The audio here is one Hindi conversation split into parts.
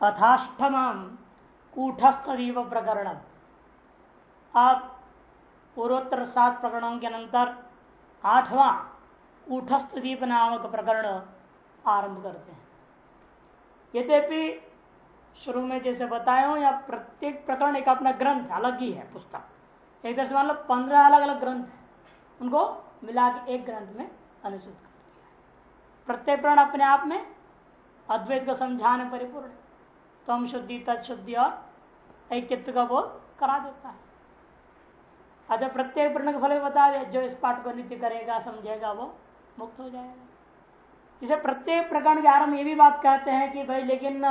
अथाष्टम कूठस्थ प्रकरण आप पूर्वोत्तर सात प्रकरणों के अंतर आठवां कूठस्थ दीप नामक प्रकरण आरंभ करते हैं। यद्यपि शुरू में जैसे बताया हूँ या प्रत्येक प्रकरण एक अपना ग्रंथ अलग ही है, पुस्तक। एक तरह मान लो पंद्रह अलग अलग ग्रंथ उनको मिला के एक ग्रंथ में अनुसूचित कर दिया प्रत्येक प्रकरण अपने आप में अद्वैत को समझाने परिपूर्ण तम शुद्धि तत्शुद्धि और ऐक्यत्व का बोध करा देता है। अच्छा प्रत्येक प्रण फल बता दे, जो इस पाठ को नित्य करेगा, समझेगा, वो मुक्त हो जाएगा। इसे प्रत्येक प्रकरण के आरंभ ये भी बात कहते हैं कि भाई, लेकिन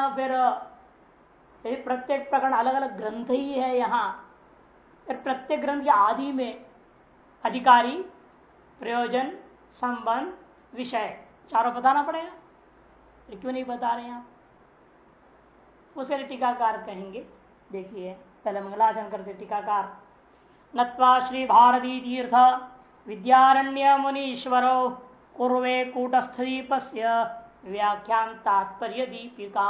फिर प्रत्येक प्रकरण अलग अलग ग्रंथ ही है यहाँ। फिर प्रत्येक ग्रंथ के आदि में अधिकारी, प्रयोजन, संबंध, विषय, चारों बताना पड़ेगा। क्यों नहीं बता रहे हैं आप? उसे टीकाकार कहेंगे। देखिए, पहले मंगलाचरण करते टीकाकार। नत्वा श्री भारती तीर्थ विद्यारण्य मुनीश्वर कुर्वे कूटस्थदीप व्याख्यान तात्पर्य दीपिका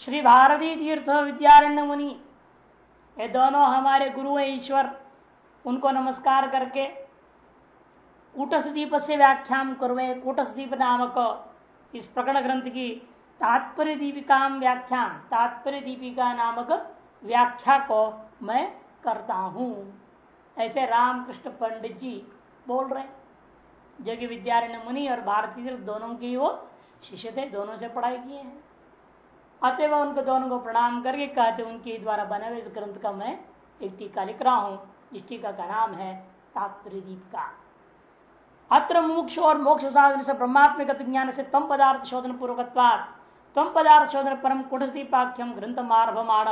श्री भारती तीर्थ विद्यारण्य मुनि, ये दोनों हमारे गुरु हैं ईश्वर, उनको नमस्कार करके कूटस्थ दीप से व्याख्यान करवे कूटस्थ दीप नामक इस प्रकरण ग्रंथ की तात्पर्य दीपिका व्याख्यान तात्पर्य दीपिका नामक व्याख्या को मैं करता हूँ। ऐसे रामकृष्ण पंडित जी बोल रहे जो कि विद्यारण्य मुनि और भारतीय दोनों की वो शिष्य थे, दोनों से पढ़ाई किए हैं। अतएव उनको दोनों को प्रणाम करके कहते उनके द्वारा बने हुए इस ग्रंथ का मैं एक टीका लिख रहा हूँ, जिस टीका का नाम है तात्पर्य दीपिका अत्र मोक्ष और मोक्ष साधन से ब्रह्मात्मिक ज्ञान से तम पदार्थ शोधन पूर्वक तम पदार्थ शोधन परम कुटस्थीपाख्यम ग्रंथ मारभमाण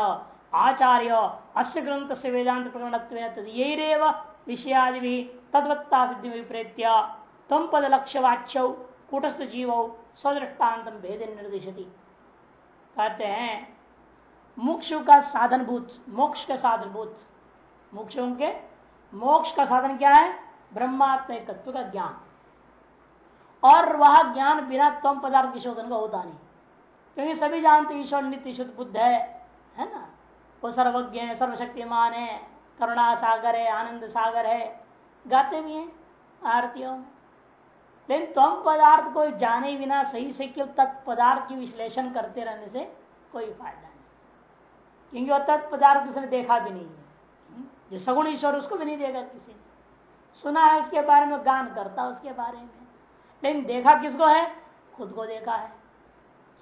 आचार्य अस्य ग्रंथ से वेदांत प्रकरण विषयादि भी तद्वत्ता सिद्धि विप्रेत्य तम पद लक्ष्य वाच्य कूटस्थ जीव स्वदृष्टान्त भेद निर्देशति। कहते हैं, मोक्ष का साधनभूत मोक्ष का साधनभूत मोक्षों के मोक्ष का साधन क्या है? ब्रह्मात्म तत्व का ज्ञान। और वह ज्ञान बिना तम पदार्थ के शोधन का होता नहीं। क्योंकि सभी जानते ईश्वर नित्य शुद्ध बुद्ध है है ना? वो सर्वज्ञ है, सर्वशक्तिमान है, करुणा सागर है, आनंद सागर है, गाते भी हैं आरतियों में। लेकिन तम पदार्थ को जाने बिना सही से क्यों तत्पदार्थ की विश्लेषण करते रहने से कोई फ़ायदा नहीं। क्योंकि वह तत्पदार्थ किसी ने देखा भी नहीं है। जो सगुण ईश्वर उसको भी नहीं देगा किसी ने। सुना है उसके बारे में गान करता उसके बारे में। लेकिन देखा किसको है? खुद को देखा है।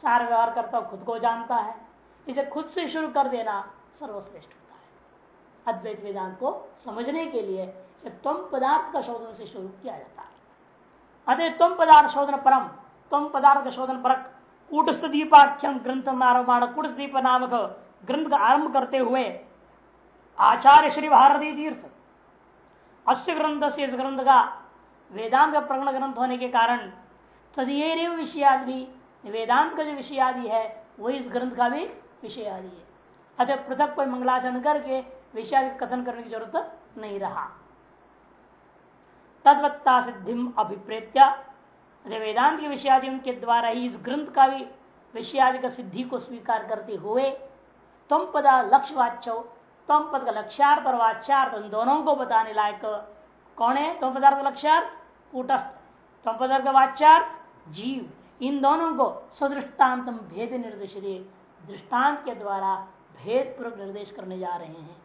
सार व्यवहार करता खुद को जानता है। इसे खुद से शुरू कर देना सर्वश्रेष्ठ होता है। अद्वैत वेदांत को समझने के लिए तुम पदार्थ का शोधन से शुरू किया जाता है। अतः तुम पदार्थ शोधन परम तुम पदार्थ का शोधन परक। कूटस्थ दीपाख्यम ग्रंथ मारवाण कुटस्थ दीप नामक ग्रंथ का आरंभ करते हुए आचार्य श्री भारती तीर्थ, अस्य ग्रंथ से इस ग्रंथ का वेदांत का प्रकरण ग्रंथ होने के कारण तदीय विषयादि वेदांत का जो विषय आदि है वही इस ग्रंथ का भी विषय आदि है। अतः पृथक कोई मंगलाचरण करके विषय कथन करने की ज़रूरत नहीं रहा। तदवत्ता सिद्धि अभिप्रेत्या। वेदांत के विषयादि के द्वारा ही इस ग्रंथ का भी विषयादि का सिद्धि को स्वीकार करते हुए तुम पदा लक्ष्य वाच्य तुम पद का लक्ष्यार्थ और वाच्यार्थ उन दोनों को बताने लायक कौन है? तुम पदार्थ लक्ष्यार्थ, कूटस्थ। तुम पदार्थ वाच्यार्थ, जीव। इन दोनों को सदृष्टान्त भेद निर्देश दृष्टांत के द्वारा भेद पूर्वक निर्देश करने जा रहे हैं।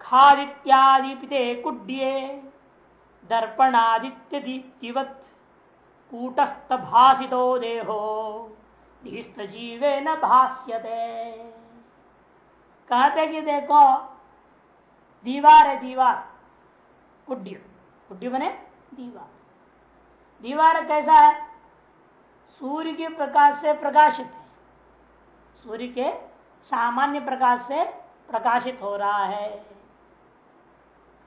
खादित्यादि कुड्ये दर्पणादित्य दीप्तिवत कूटस्थ भाषितो देहो धीस्त जीवे न भाष्यते। कहते कि देखो, दीवार है दीवार, कुड्य। कुड्य बने दीवार। दीवार कैसा है? सूर्य के प्रकाश से प्रकाशित है। सूर्य के सामान्य प्रकाश से प्रकाशित हो रहा है।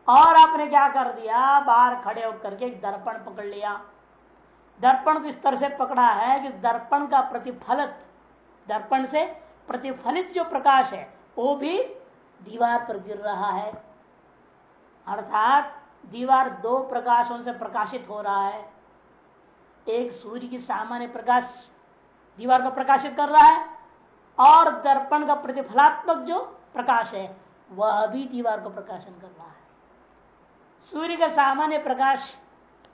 और आपने क्या कर दिया? बाहर खड़े होकर के एक दर्पण पकड़ लिया। दर्पण को इस तरह से पकड़ा है कि दर्पण का प्रतिफलित, दर्पण से प्रतिफलित जो प्रकाश है, वो भी दीवार पर गिर रहा है। अर्थात दीवार दो प्रकाशों से प्रकाशित हो रहा है। एक सूर्य की सामान्य प्रकाश दीवार को प्रकाशित कर रहा है और दर्पण का प्रतिफलात्मक जो प्रकाश है, वह भी दीवार को प्रकाशन कर रहा है। सूर्य का सामान्य प्रकाश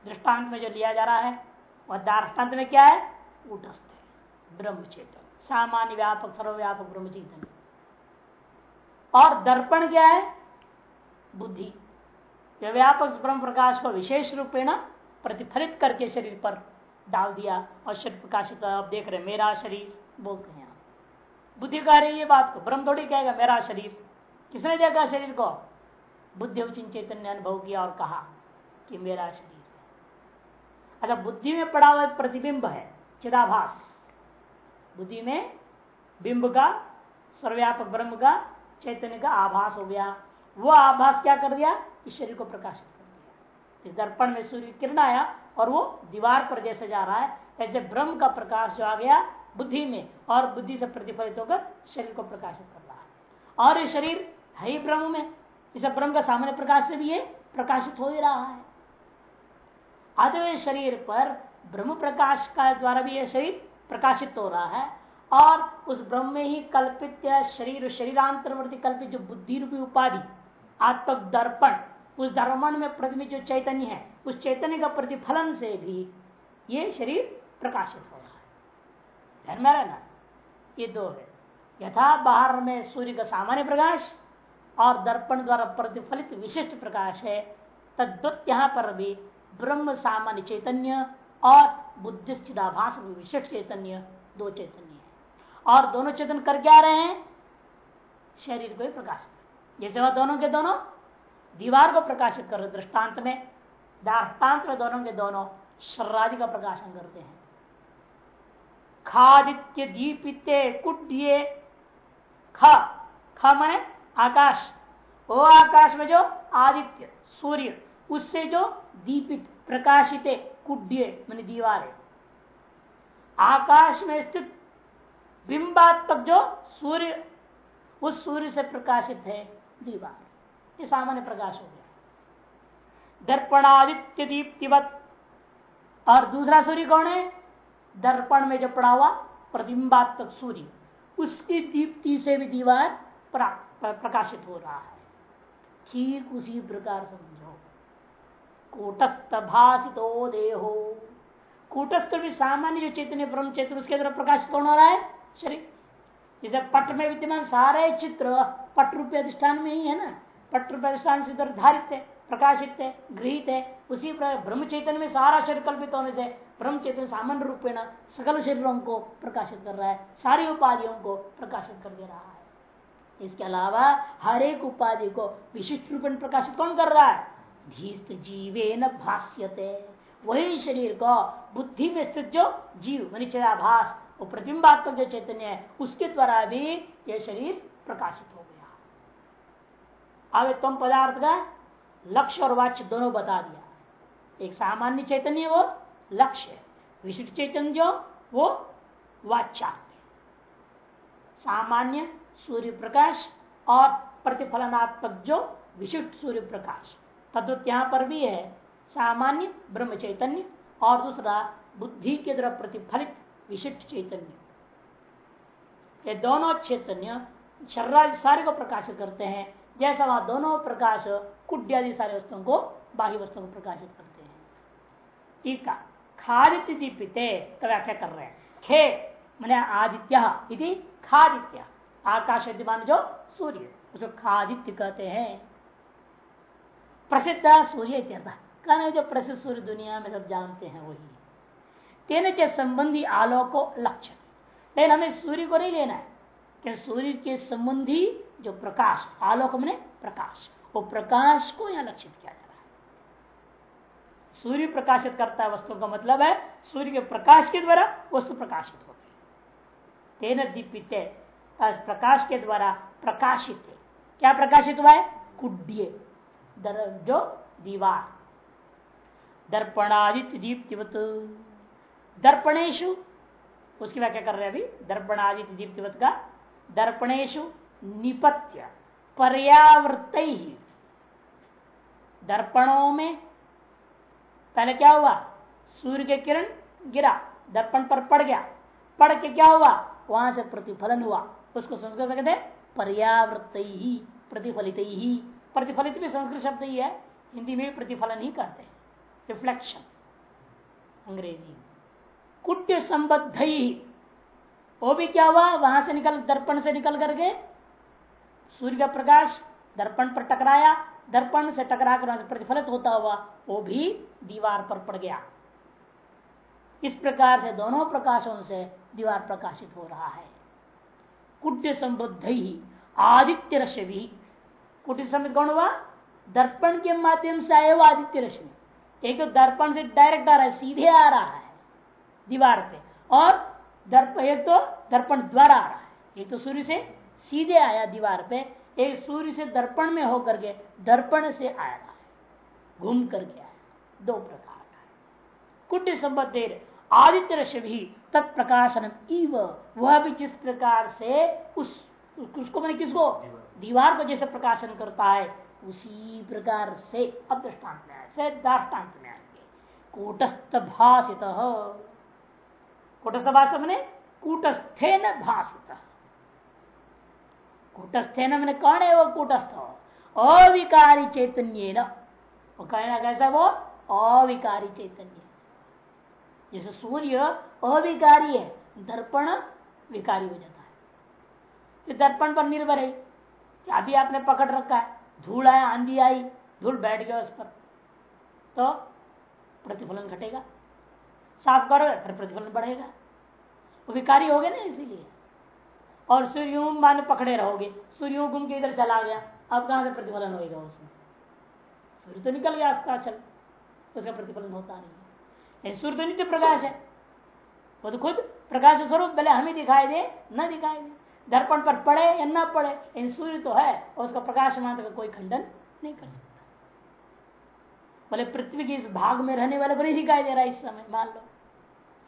दृष्टांत में जो लिया जा रहा है, वह दृष्टांत में क्या है? उठस्थ है ब्रह्म चेतन सामान्य व्यापक, सर्वव्यापक ब्रह्म चेतन और दर्पण क्या है? बुद्धि। जो व्यापक ब्रह्म प्रकाश को विशेष रूपेण प्रतिफलित करके शरीर पर डाल दिया और शरीर प्रकाशित अब देख रहे मेरा शरीर, बोलते हैं बुद्धि कह रही है बात को, ब्रह्म थोड़ी कहेगा, मेरा शरीर। किसने देखा शरीर को? बुद्धि उचिन चैतन्य अनुभव किया और कहा कि मेरा शरीर अच्छा बुद्धि में पड़ा हुआ प्रतिबिंब है, चिदाभास। बुद्धि में बिंब का, सर्वव्यापक ब्रह्म का, चैतन्य का आभास हो गया। वो आभास क्या कर दिया? इस शरीर को प्रकाशित कर दिया। इस दर्पण में सूर्य किरण आया और वो दीवार पर जैसे जा रहा है, ऐसे ब्रह्म का प्रकाश जो आ गया बुद्धि में, और बुद्धि से प्रतिफलित होकर शरीर को प्रकाशित कर रहा है। और ये शरीर है ही ब्रह्म में। इस ब्रह्म का सामान्य प्रकाश से भी ये प्रकाशित हो ही रहा है। अद्वै शरीर पर ब्रह्म प्रकाश का द्वारा भी यह शरीर प्रकाशित हो रहा है, और उस ब्रह्म में ही कल्पित शरीर, शरीरांतरवर्ती कल्पित जो बुद्धि रूपी उपाधि आत्मक दर्पण उस दर्पण में प्रतिमित जो चैतन्य है उस चैतन्य का प्रतिफलन से भी ये शरीर प्रकाशित हो रहा है। ध्यान में रहना ये दो है। यथा बाहर में सूर्य का सामान्य प्रकाश और दर्पण द्वारा प्रतिफलित विशिष्ट प्रकाश है, तद्वत यहाँ पर भी ब्रह्म सामान्य चैतन्य और बुद्धिस्थिदाभास विशिष्ट चैतन्य दो चैतन्य है। और दोनों चेतन कर क्या रहे हैं? शरीर को प्रकाशित जैसे वह दोनों के दोनों दीवार को प्रकाशित कर रहे दृष्टांत में। में दोनों के दोनों शर्रादि का प्रकाशन करते हैं। खादित्य दीपिते कुड्ये। ख ख मने आकाश। वो आकाश में जो आदित्य, सूर्य, उससे जो दीपित, प्रकाशित कुड्य, मान दीवार है। आकाश में स्थित बिंबात्मक जो सूर्य, उस सूर्य से प्रकाशित है दीवार। ये सामान्य प्रकाश हो गया। दर्पणादित्य दीप्तिवत और दूसरा सूर्य कौन है? दर्पण में जो पड़ा हुआ प्रतिम्बात्मक सूर्य। उसकी दीप्ति से भी दीवार प्रकाशित हो रहा है। ठीक उसी प्रकार समझो। कूटस्थ भाषितो देहो। कूटस्थ भी सामान्य जो चैतन्य ब्रह्म चैतन्य, उसके द्वारा प्रकाशित कौन हो रहा है? शरीर। जैसे पट में विद्यमान सारे चित्र पट रूप अधिष्ठान में ही है ना? पट रूप अधिष्ठान से धारित है। प्रकाशित है, गृहित है, उसी ब्रह्म चैतन्य में सारा शरीर कल्पित होने से ब्रह्म चैतन्य सामान्य रूपेण सकल शरीरों को प्रकाशित कर रहा है, सारी उपाधियों को प्रकाशित कर दे रहा है। इसके अलावा हर एक उपाधि को विशिष्ट रूप में प्रकाशित कौन कर रहा है? धीस्त जीवे न भाष्यते। वही शरीर को बुद्धि में स्थित जो जीव मनिचयाभास वो प्रतिम्बात्मक जो चैतन्य है, उसके द्वारा भी यह शरीर प्रकाशित हो गया। अब तम पदार्थ का लक्ष्य और वाच्य दोनों बता दिया। एक सामान्य चैतन्य वो लक्ष्य विशिष्ट चैतन्य जो, वो वाच्यार्थ सामान्य सूर्य प्रकाश और प्रतिफलनात्मक जो विशिष्ट सूर्य प्रकाश तद्वत यहाँ पर भी है, सामान्य ब्रह्म चैतन्य और दूसरा बुद्धि के द्वारा प्रतिफलित विशिष्ट चैतन्य। ये दोनों चैतन्य शर्रा सारे को प्रकाशित करते हैं। जैसा वहाँ दोनों प्रकाश कुड्यादि सारे वस्तुओं को, बाह्य वस्तुओं को प्रकाशित करते हैं। है खादित्य दीपिते का व्याख्या कर रहे हैं। खे मैंने आदित्य खादित्य। आकाश विद्यमान जो सूर्य। उसको खादित्य कहते हैं। प्रसिद्ध सूर्य कहना जो प्रसिद्ध सूर्य दुनिया में सब जानते हैं वही। तेन के संबंधी आलोको लक्ष्य लेकिन हमें सूर्य को नहीं लेना है। सूर्य के संबंधी जो प्रकाश, आलोक में प्रकाश। वो प्रकाश को यहाँ लक्षित किया जा रहा है। सूर्य प्रकाशित करता है वस्तु का मतलब है, सूर्य के प्रकाश के द्वारा वस्तु प्रकाशित होती है। तेन दीपित प्रकाश के द्वारा प्रकाशित। है क्या प्रकाशित हुआ है? कुड्य जो दीवार। दर्पणादित्य दीप्तिवत। दर्पणेशु, उसकी व्याख्या कर रहे हैं अभी? दर्पणादित्य दीप्तिवत का दर्पणेशु निपत्य, पर्यावृत। ही दर्पणों में पहले क्या हुआ? सूर्य के किरण गिरा, दर्पण पर पड़ गया। पढ़ के क्या हुआ? वहाँ से प्रतिफलन हुआ। उसको संस्कृत कहते हैं पर्यावृत ही प्रतिफलित। ही प्रतिफलित भी संस्कृत शब्द ही है, हिंदी में प्रतिफलन ही कहते हैं। रिफ्लेक्शन अंग्रेज़ी कुट्य संबद्ध ही वो भी क्या हुआ? वहाँ से निकल, दर्पण से निकल करके सूर्य का प्रकाश दर्पण पर टकराया, दर्पण से टकरा कर प्रतिफलित होता हुआ वो भी दीवार पर पड़ गया। इस प्रकार से दोनों प्रकाशों से दीवार प्रकाशित हो रहा है। कुट्य संबुद्ध ही, आदित्य रश्मि कुट्य संबुद्ध कौन हुआ? दर्पण के माध्यम से आए हुआ आदित्य रश्मि। एक तो दर्पण से डायरेक्ट आ रहा है, सीधे आ रहा है दीवार पे। और दर्पण एक तो दर्पण द्वारा आ रहा है। एक तो सूर्य से सीधे आया दीवार पे, एक सूर्य से दर्पण में होकर के दर्पण से आया है घूम कर गया दो प्रकार का कुट्य संबद्ध आदित्य रश्मि तत्प्रकाशन इव, वह भी जिस प्रकार से उस, उसको मैंने किसको? दीवार को जैसे प्रकाशन करता है, उसी प्रकार से अब दृष्टांत में आए से दाष्टान्त में आएँगे कूटस्थ भाषित कूटस्थ भाषित मैंने कूटस्थे न भाषित कूटस्थे न मैंने कौन है वो कूटस्थ। अविकारी चैतन्य न वो कहना कैसा वो? अविकारी चैतन्य। जैसे सूर्य अविकारी है, दर्पण विकारी हो जाता है। तो दर्पण पर निर्भर है। अभी आपने पकड़ रखा है? धूल आया, आंधी आई, धूल बैठ गया उस पर। तो प्रतिफलन घटेगा। साफ़ करो फिर प्रतिफलन बढ़ेगा। वो विकारी हो गए ना इसीलिए। और सूर्य मान पकड़े रहोगे। सूर्य घूम के इधर चला गया। अब कहाँ से प्रतिफलन होगा उसमें? सूर्य तो निकल गया अस्ताचल उसका प्रतिफलन होता नहीं सूर्य तो नित्य प्रकाश है। वो तो खुद प्रकाश स्वरूप पहले हमें दिखाई दे, न दिखाई दे। दर्पण पर पड़े या न पड़े इन सूर्य तो है, और उसका प्रकाश मात्र का कोई खंडन नहीं कर सकता। बोले पृथ्वी के इस भाग में रहने वाले को नहीं दिखाई दे रहा है इस समय, मान लो।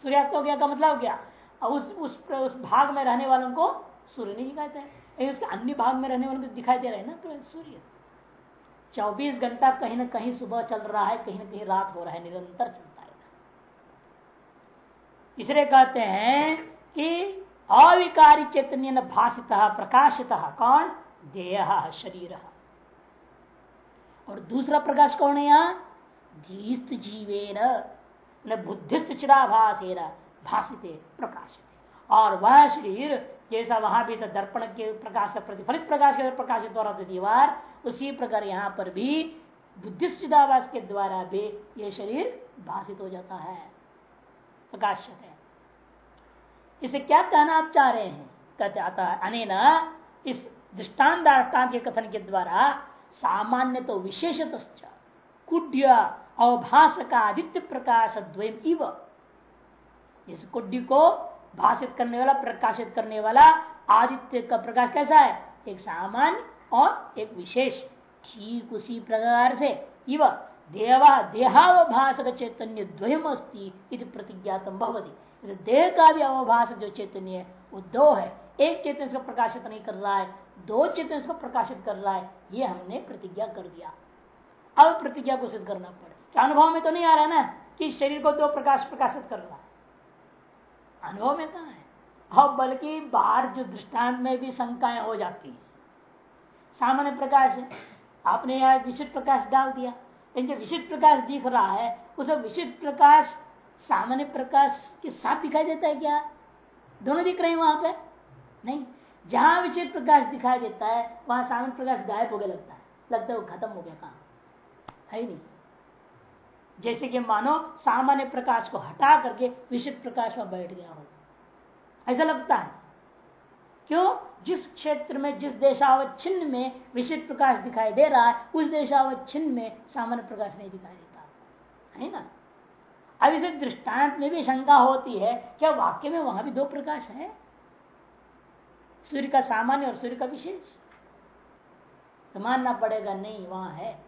सूर्यास्त हो गया का मतलब क्या? उस उस उस भाग में रहने वालों को सूर्य नहीं दिखाई दे रहा उसके अन्य भाग में रहने वाले दिखाई दे रहा है ना तो सूर्य। चौबीस घंटा कहीं ना कहीं सुबह चल रहा है, कहीं ना कहीं रात हो रहा है, निरंतर चलता है। इसलिए कहते हैं कि अविकारी चैतन्य भाषित प्रकाशित, कौन? देह, शरीर। और दूसरा प्रकाश कौन है यहाँ? धीस्त जीवे न बुद्धिस्त चिराभाषेर भाषित प्रकाशित। और वह शरीर जैसा वहाँ भी दर्पण के प्रकाश प्रतिफलित प्रकाश के प्रकाशित रहा दीवार उसी प्रकार यहाँ पर भी चिदाभास के द्वारा भी ये शरीर भाषित हो जाता है, प्रकाशित है। इसे क्या कहना आप चाह रहे हैं? कहते आता अनेना इस दृष्टान के कथन के द्वारा सामान्य तो विशेषत कुड्य अवभाष का आदित्य प्रकाश द्वयम इव। इस कुड्य को भाषित करने वाला, प्रकाशित करने वाला आदित्य का प्रकाश कैसा है? एक सामान्य और एक विशेष। ठीक उसी प्रकार से इव देवा देहावभाषक चैतन्य द्वयम अस्ती प्रतिज्ञातम भवती। देह का भी अवभाषक जो चैतन्य है, वो दो है। एक चैतन्य इसको प्रकाशित नहीं कर रहा है, दो चैतन्य इसको प्रकाशित कर रहा है, ये हमने प्रतिज्ञा कर दिया। अब प्रतिज्ञा को सिद्ध करना पड़े अनुभव में तो नहीं आ रहा ना कि शरीर को दो प्रकाश प्रकाशित कर रहा अनुभव में कहा है? और बल्कि बाहर जो दृष्टांत में भी शंकाएँ हो जाती है। सामान्य प्रकाश है। आपने यहाँ विशिष्ट प्रकाश डाल दिया। जो विशिष्ट प्रकाश दिख रहा है, उस विशिष्ट प्रकाश, सामान्य प्रकाश के साथ दिखाई देता है क्या? दोनों दिख रहे हैं वहाँ पे? नहीं। जहाँ विशेष प्रकाश दिखाई देता है, वहाँ सामान्य प्रकाश गायब हो गया लगता है। लगता है वो खत्म हो गया काम। है नहीं। जैसे कि मानो सामान्य प्रकाश को हटा करके विशिष्ट प्रकाश में बैठ गया हो। ऐसा लगता है। क्यों? जिस क्षेत्र में, जिस देशावच्छिन्न में विशिष्ट प्रकाश दिखाई दे रहा है, उस देशावच्छिन्न में सामान्य प्रकाश नहीं दिखाई देता। है ना? अब इसे दृष्टांत में भी शंका होती है, क्या वाक्य में वहाँ भी दो प्रकाश है? सूर्य का सामान्य और सूर्य का विशेष। तो मानना पड़ेगा, नहीं, वहाँ है।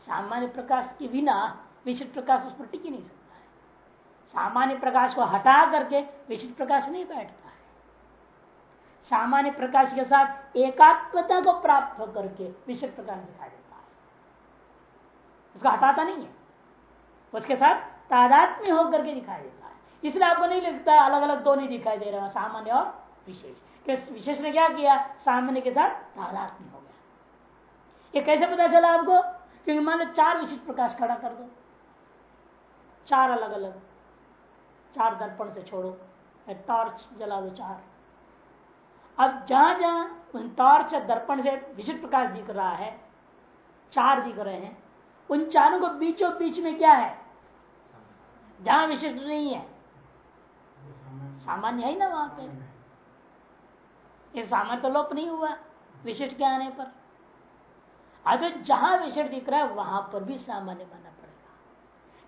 सामान्य प्रकाश के बिना विशिष्ट प्रकाश उस पर टिक नहीं सकता है। सामान्य प्रकाश को हटा करके विशिष्ट प्रकाश नहीं बैठता है। सामान्य प्रकाश के साथ एकात्मता को प्राप्त होकर के विशिष्ट प्रकाश दिखाई देता है। उसको हटाता नहीं है। उसके साथ तादात्म्य होकर के दिखाई देता है। इसलिए आपको नहीं लगता अलग अलग दो नहीं दिखाई दे रहा सामान्य और विशेष। विशेष ने क्या किया? सामान्य के साथ तादात्म्य हो गया। ये कैसे पता चला आपको? क्योंकि मान लो चार विशिष्ट प्रकाश खड़ा कर दो। चार अलग अलग। चार दर्पण से छोड़ो टॉर्च जला दो चार। अब जहाँ जहाँ उन टॉर्च दर्पण से विशिष्ट प्रकाश दिख रहा है, चार दिख रहे हैं, उन चारों को बीचों बीच में क्या है? जहाँ विशिष्ट नहीं है। सामान्य है ना वहाँ पे। ये सामान्य तो लोप नहीं हुआ, विशिष्ट के आने पर। अगर जहाँ विशिष्ट दिख रहा है, वहाँ पर भी सामान्य पड़ेगा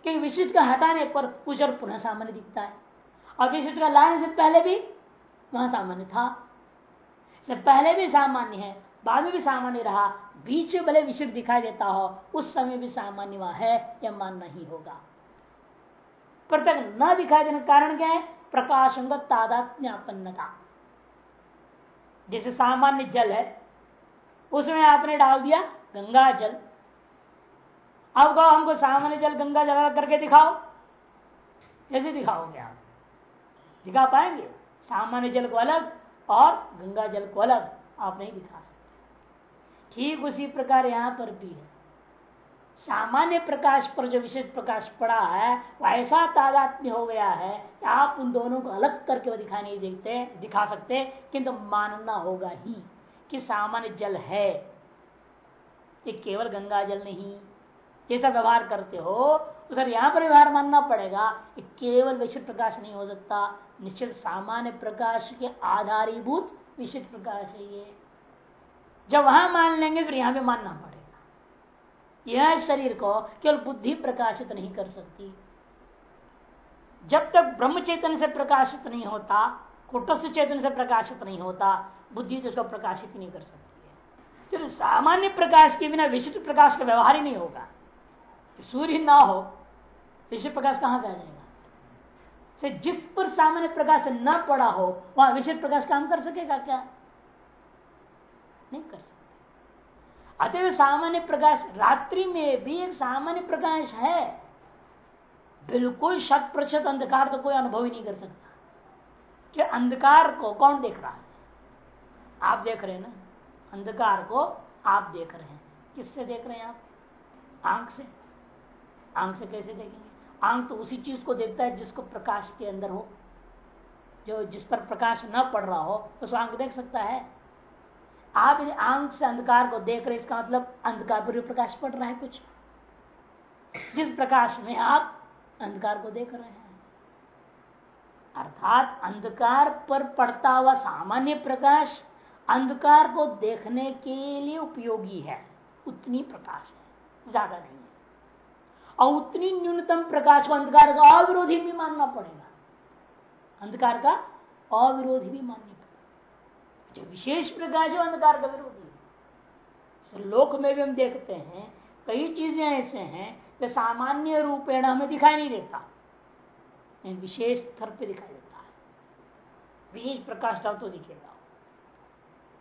क्योंकि विशिष्ट का हटाने पर कुछ और पुनः सामान्य दिखता है। और विशिष्ट का लाने से पहले भी वहाँ सामान्य था। से पहले भी सामान्य है, बाद में भी सामान्य रहा, बीच में भले विशिष्ट दिखाई देता हो, उस समय भी सामान्य वहाँ है, यह मानना ही होगा। पृथक न दिखाई देने का कारण क्या है? प्रकाशंग तादात्म्यपन्नता। जैसे सामान्य जल है, उसमें आपने डाल दिया गंगा जल। अब कहो, हमको सामान्य जल गंगा जल करके दिखाओ। कैसे दिखाओगे आप? दिखा पाएँगे? सामान्य जल को अलग और गंगा जल को अलग। आप नहीं दिखा सकते। ठीक उसी प्रकार यहाँ पर भी है। सामान्य प्रकाश पर जो विशेष प्रकाश पड़ा है, वो ऐसा तादात्म्य हो गया है कि आप उन दोनों को अलग करके वो दिखा नहीं देखते दिखा सकते, किंतु मानना होगा ही कि सामान्य जल है। ये केवल गंगा जल नहीं जैसा व्यवहार करते हो तो सर यहाँ पर व्यवहार मानना पड़ेगा कि केवल विशिष्ट प्रकाश नहीं हो सकता। निश्चित सामान्य प्रकाश के आधारीभूत विशिष्ट प्रकाश है ये। जब वहाँ मान लेंगे, फिर यहाँ भी मानना पड़ेगा। यह शरीर को केवल बुद्धि प्रकाशित नहीं कर सकती। जब तक ब्रह्म चेतन से प्रकाशित नहीं होता, कुटस्थ चेतन से प्रकाशित नहीं होता, बुद्धि तो उसको प्रकाशित नहीं कर सकती है। फिर सामान्य प्रकाश के बिना विशिष्ट प्रकाश का व्यवहार ही नहीं होगा। सूर्य ना हो, विषय प्रकाश कहाँ से आ जाएगा? से जिस पर सामान्य प्रकाश न पड़ा हो, वहाँ विषय प्रकाश काम कर सकेगा क्या? नहीं कर सकता। अतः सामान्य प्रकाश रात्रि में भी एक सामान्य प्रकाश है। बिल्कुल शत प्रतिशत अंधकार तो कोई अनुभव ही नहीं कर सकता। कि अंधकार को कौन देख रहा है? आप देख रहे हैं ना? अंधकार को आप देख रहे हैं। किससे देख रहे हैं आप? आँख से। आँख से कैसे देखेंगे? आँख तो उसी चीज़ को देखता है जिसको प्रकाश के अंदर हो। जो जिस पर प्रकाश न पड़ रहा हो उसको आँख देख सकता है। आप यदि आँख से अंधकार को देख रहे इसका मतलब अंधकार पर भी प्रकाश पड़ रहा है कुछ। जिस प्रकाश में आप अंधकार को देख रहे हैं। अर्थात अंधकार पर पड़ता हुआ सामान्य प्रकाश अंधकार को देखने के लिए उपयोगी है। उतनी प्रकाश है, ज़्यादा नहीं। और उतनी न्यूनतम प्रकाश को अंधकार का अविरोधी भी मानना पड़ेगा। अंधकार का अविरोधी भी माननी पड़ेगा। जो विशेष प्रकाश है, अंधकार का विरोधी लोक में भी हम देखते हैं, कई चीज़ें ऐसे हैं जो सामान्य रूपेण हमें दिखाई नहीं देता। विशेष स्तर पे दिखाई देता है। विशेष प्रकाश डाल तो दिखेगा।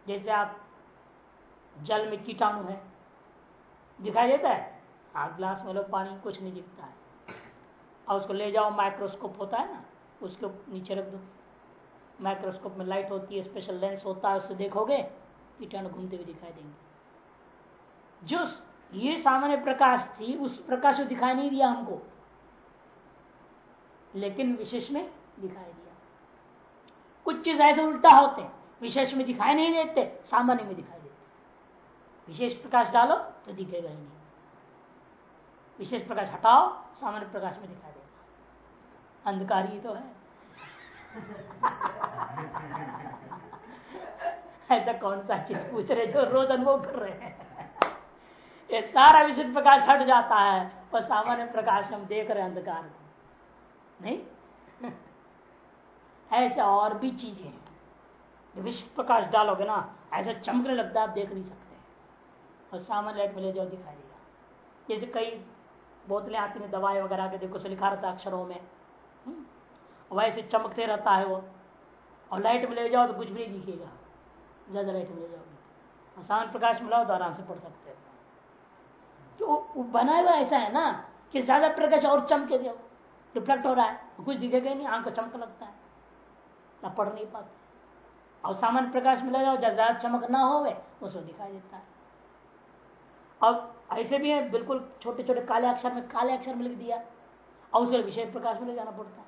जैसे आप जल में कीटाणु है, दिखाई देता है? आग ग्लास में लो पानी, कुछ नहीं दिखता है। और उसको ले जाओ माइक्रोस्कोप होता है ना, उसके नीचे रख दो। माइक्रोस्कोप में लाइट होती है स्पेशल लेंस होता है, उससे देखोगे कीटाणु घूमते हुए दिखाई देंगे। जो ये सामान्य प्रकाश थी, उस प्रकाश को दिखाई नहीं दिया हमको, लेकिन विशेष में दिखाई दिया। कुछ चीज़ ऐसे उल्टा होते हैं विशेष में दिखाई नहीं देते, सामान्य में दिखाई देते। विशेष प्रकाश डालो तो दिखेगा ही नहीं। विशेष प्रकाश हटाओ, सामान्य प्रकाश में दिखाई देगा। अंधकार ही तो है। ऐसा कौन सा चीज़ पूछ रहे जो रोज अनुभव कर रहे हैं? ये सारा विशिष्ट प्रकाश हट जाता है और सामान्य प्रकाश हम देख रहे अंधकार को नहीं? ऐसे और भी चीज़ें हैं। विशिष्ट प्रकाश डालोगे ना, ऐसा चमकने लगता आप देख नहीं सकते। और सामान्य लाइट में ले जाओ, दिखाई देगा। जैसे कई बोतलें आती हैं दवाई वगैरह के, देखो लिखा रहता है अक्षरों में। हम्म। वैसे चमकते रहता है वो। और लाइट में ले जाओ तो कुछ भी नहीं दिखेगा। ज़्यादा लाइट में ले जाओगे आसान प्रकाश में लाओ तो आराम से पढ़ सकते हो। जो बनाया हुआ ऐसा है ना, कि ज़्यादा प्रकाश और चमके दो। रिफ्लेक्ट हो रहा है कुछ दिखेगा ही नहीं, आँख को चमक लगता है। तब पढ़ नहीं पाते। और सामान्य प्रकाश में लगा ज़्यादा चमक ना हो उसको दिखाई देता है। और ऐसे भी है, बिल्कुल छोटे छोटे काले अक्षर में, काले अक्षर में लिख दिया। और उसके विशेष प्रकाश में ले जाना पड़ता है।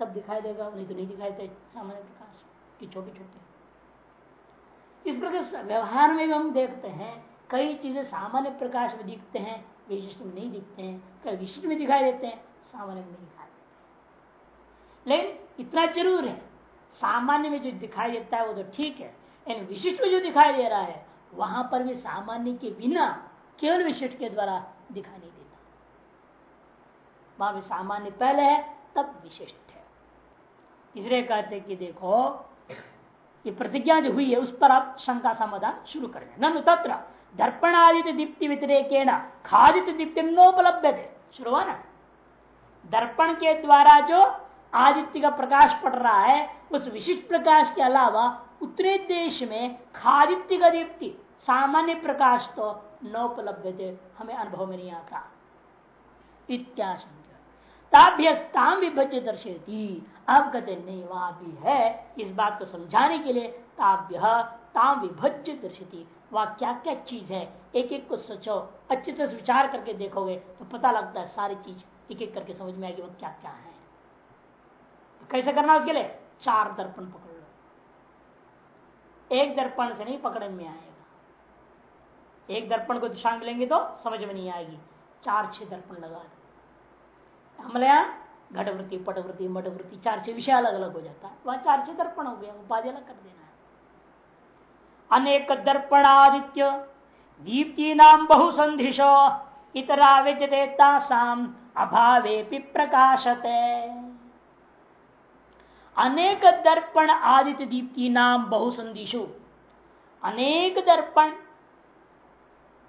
तब दिखाई देगा, नहीं तो नहीं दिखाई देते सामान्य प्रकाश की छोटे छोटे इस प्रकार व्यवहार में भी हम देखते हैं, कई चीज़ें सामान्य प्रकाश में दिखते हैं, विशिष्ट में नहीं दिखते हैं, कई विशिष्ट में दिखाई देते हैं, सामान्य में नहीं दिखाई देते लेकिन इतना ज़रूर है, सामान्य में जो दिखाई देता है वो तो ठीक है, लेकिन विशिष्ट में जो दिखाई दे रहा है, वहाँ पर भी सामान्य के बिना केवल विशिष्ट के द्वारा दिखाई नहीं देता। वहाँ सामान्य पहले है तब विशिष्ट है। इसलिए कहते कि देखो, ये प्रतिज्ञा जो हुई है, उस पर आप शंका समाधान शुरू करेंगे ननु तत्र दर्पण आदित्य दीप्ति व्यतिरेक खादित्य दीप्ति नोपलब्ध थे शुरू हुआ ना? दर्पण के द्वारा जो आदित्य का प्रकाश पड़ रहा है, उस विशिष्ट प्रकाश के अलावा उत्तरी देश में खादित्य का दीप्ति, सामान्य प्रकाश तो नोपलब्ध थे हमें अनुभव में नहीं आता। इत्याशंका। विभज्य दर्शेती अब कहते नहीं वहाँ भी है। इस बात को समझाने के लिए ताभ्य ताम विभज्य दर्शती वह क्या क्या चीज़ है? एक एक को सोचो, अच्छी तरह से विचार करके देखोगे तो पता लगता है सारी चीज़ एक एक करके समझ में आएगी वह क्या क्या है। तो कैसे करना उसके लिए? चार दर्पण पकड़ लो। एक दर्पण से नहीं पकड़ने में आएगा एक दर्पण को दिशा मिलेंगे तो समझ में नहीं आएगी। चार छह दर्पण लगा दो। हमला, घटवृत्ति, पटवृत्ति, मटवृत्ति, चार छह विषय अलग अलग हो जाता। है वहाँ चार छह दर्पण हो गया, उपाधि अलग कर देना है। अनेक दर्पणादित्य दीप्ति नाम बहुसंधिशो, इतरा विद्यते तासाम, अभावे प्रकाशते। अनेक दर्पण आदित्य, दीप्ति नाम बहुसंधिशु। अनेक दर्पण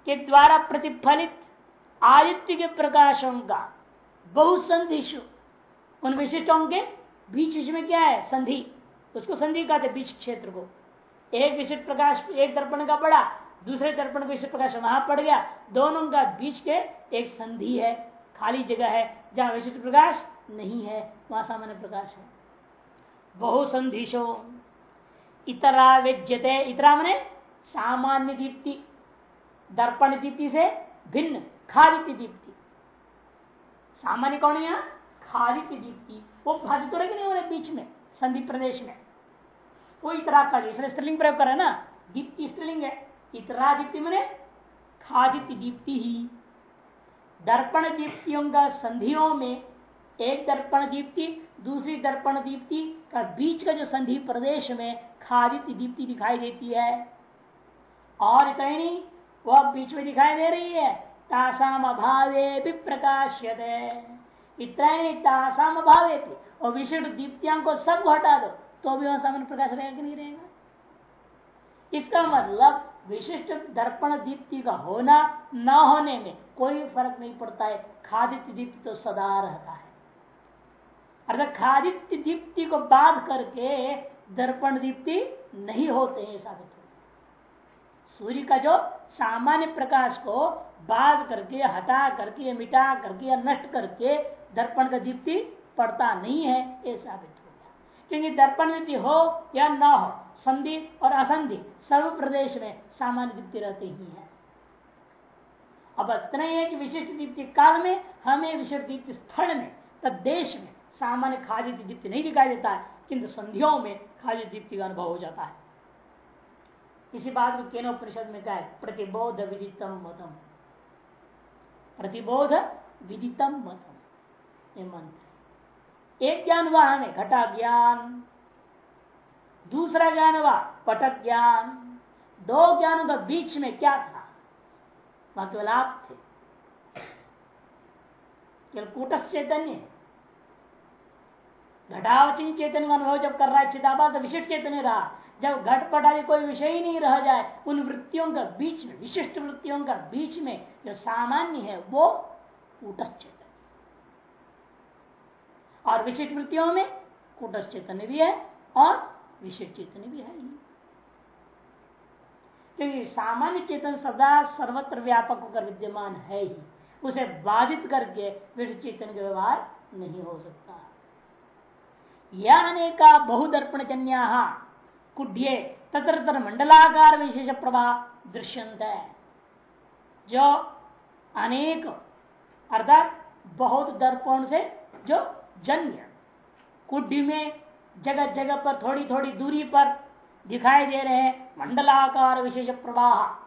के द्वारा प्रतिफलित आदित्य के प्रकाशों का बहुसंधिशु। उन विशिष्टों के बीच बीच में क्या है? संधि। उसको संधि कहते बीच क्षेत्र को। एक विशिष्ट प्रकाश एक दर्पण का पड़ा दूसरे दर्पण विशिष्ट प्रकाश वहाँ पड़ गया। दोनों का बीच के एक संधि है, खाली जगह है, जहाँ विशिष्ट प्रकाश नहीं है, वहाँ सामान्य प्रकाश है। बहुसंधिशो। इतरा व्यज्यते इतरा मने सामान्य दीप्ति। दर्पण दीप्ति से भिन्न खादित दीप्ति। सामान्य कौन है यहाँ? खादित्य दीप्ति। वो भाषित तो नहीं हो रहे बीच में संधि प्रदेश में। वो इतरा का, इसलिए स्त्रीलिंग प्रयोग कर ना? दीप्ति स्त्रीलिंग है। इतरा दीप्ति मैंने खादित्य दीप्ति ही। दर्पण दीप्तियों का संधियों में एक दर्पण दीप्ति, दूसरी दर्पण दीप्ति का बीच का जो संधि प्रदेश में खादित दीप्ति दिखाई देती है। और इतना ही नहीं वह बीच में दिखाई दे रही है। तासाम अभावे भी प्रकाश्य इतना ही तासाम अभावे और विशिष्ट दीप्तियाँ को सब हटा दो तो भी वहाँ सामान्य प्रकाश रहेगा कि नहीं रहेगा? इसका मतलब विशिष्ट दर्पण दीप्ति का होना, न होने में कोई फ़र्क नहीं पड़ता है। खादित्य दीप्ति तो सदा रहता है। अर्थात खादित्य दीप्ति को बाध करके दर्पण दीप्ति नहीं होते हैं साबित सूर्य का जो सामान्य प्रकाश को बाध करके, हटा करके, मिटा करके या नष्ट करके दर्पण का दीप्ति पड़ता नहीं है, ये साबित हो गया। क्योंकि दर्पण दीप्ति हो या न हो, संधि और असंधि सर्व प्रदेश में सामान्य दीप्ति रहते ही है। अब इतना ही है कि विशिष्ट दीप्ति काल में, हमें विशिष्ट दीप्ति स्थल में देश में सामान्य खादी दीप्ति नहीं दिखाई देता है किंतु संधियों में खादी दीप्ति का अनुभव हो जाता है। इसी बात को केनो परिषद में कहा है, प्रतिबोध विदितम मतम। प्रतिबोध विदितम मतम। ये मंत्र एक ज्ञान हुआ हमें, घटा ज्ञान। दूसरा ज्ञान हुआ पटक ज्ञान। दो ज्ञानों का बीच में क्या था? वहाँ केवल आप थे। केवल कूटस चैतन्य घटावचिन चैतन्य का अनुभव जब कर रहा है चिदाबाद तो विशिष्ट चैतन्य रहा। जब घटपट आदि कोई विषय ही नहीं रह जाए, उन वृत्तियों का बीच में, विशिष्ट वृत्तियों का बीच में जो सामान्य है, वो कूटस्थ चैतन्य और विशिष्ट वृत्तियों में कूटस्थ चैतन्य भी है और विशिष्ट चेतन भी है। क्योंकि सामान्य चेतन सदा सर्वत्र व्यापक होकर विद्यमान है ही। उसे बाधित करके विशिष्ट चेतन का व्यवहार नहीं हो सकता। या अनेका बहुदर्पण जन्या कुड्ये तत्र मंडलाकार विशेष प्रभा दृश्यंत है जो अनेक, अर्थात बहुत दर्पण से जो जन्य। कुड्डी में जगह जगह पर थोड़ी थोड़ी दूरी पर दिखाई दे रहे मंडलाकार विशेष प्रवाह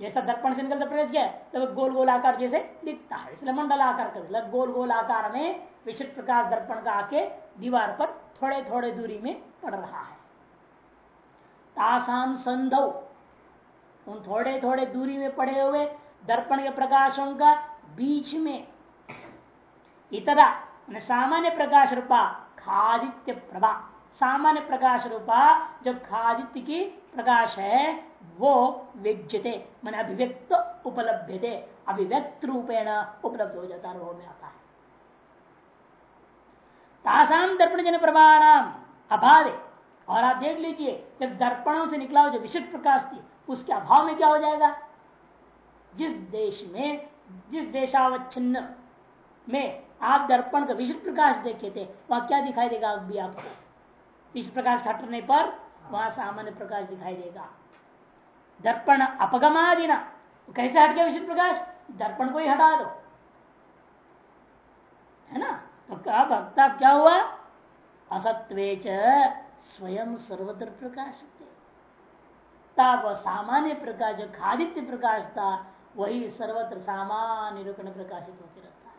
जैसा दर्पण से निकलता प्रवेश किया तो गोल गोल आकार जैसे दिखता है। इसलिए मंडलाकार कर गोल गोल आकार में विशिष्ट प्रकाश दर्पण का आके दीवार पर थोड़े थोड़े दूरी में पड़ रहा है। तासान संधव उन थोड़े थोड़े दूरी में पड़े हुए दर्पण के प्रकाशों का बीच में। इतरा सामान्य प्रकाश रूपा खादित्य प्रभा। सामान्य प्रकाश रूपा जो खादित्य की प्रकाश है, वो व्यज्यते मन अभिव्यक्त उपलब्ध थे अभिव्यक्त रूपेण उपलब्ध हो जाता अनुभव में आता है। तासाम दर्पण जन प्रमाणाम अभाव। और आप देख लीजिए, जब दर्पणों से निकला जो विशिष्ट प्रकाश थी, उसके अभाव में क्या हो जाएगा? जिस देश में, जिस देशावच्छिन्न में आप दर्पण का विशिष्ट प्रकाश देखे थे, वहाँ क्या दिखाई देगा अभी आपको? विशिष्ट प्रकाश हटने पर वहाँ सामान्य प्रकाश दिखाई देगा। दर्पण अपगमादिना। कैसे हट गया विशिष्ट प्रकाश? दर्पण को ही हटा दो। है ना? तो क्या भक्ता क्या हुआ? असत्वे स्वयं सर्वत्र प्रकाश तब सामान्य प्रकाश, जो खादित्य प्रकाश था, वही सर्वत्र सामान्य रूप में प्रकाशित होते रहता है।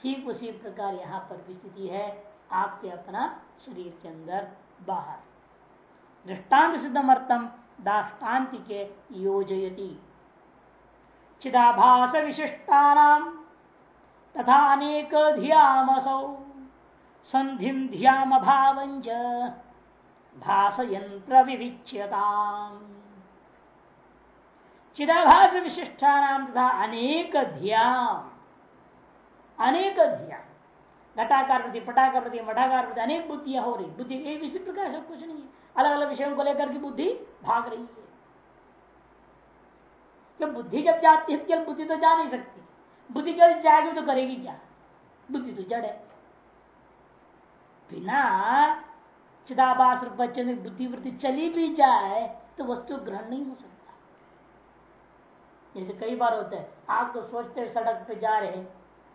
ठीक उसी प्रकार यहाँ पर भी स्थिति है, आपके अपना शरीर के अंदर बाहर। दृष्टांत सिद्धमर्थम दाष्टान्ति के योजयति। चिदाभास विशिष्टा तथा अनेक धियामसौ। संधि धियाम भावंज भाषयन प्रविविच्यता चिदाभास विशिष्टान तथा अनेक ध्यान अनेक ध्यान घटाकार प्रति पटाकार प्रति मठाकार प्रति अनेक बुद्धियाँ हो। रही बुद्धि एक विशिष्ट प्रकार सब कुछ नहीं अलग अलग विषयों को लेकर की बुद्धि भाग रही है। कि बुद्धि जब जाती है केवल बुद्धि तो जा नहीं सकती। बुद्धि केवल जाएगी तो करेगी क्या? बुद्धि तो जड़ है। बिना चिदाबास बच्चे बुद्धि वृत्ति चली भी जाए तो वस्तु ग्रहण नहीं हो सकता। जैसे कई बार होता है, आप तो सोचते सड़क पे जा रहे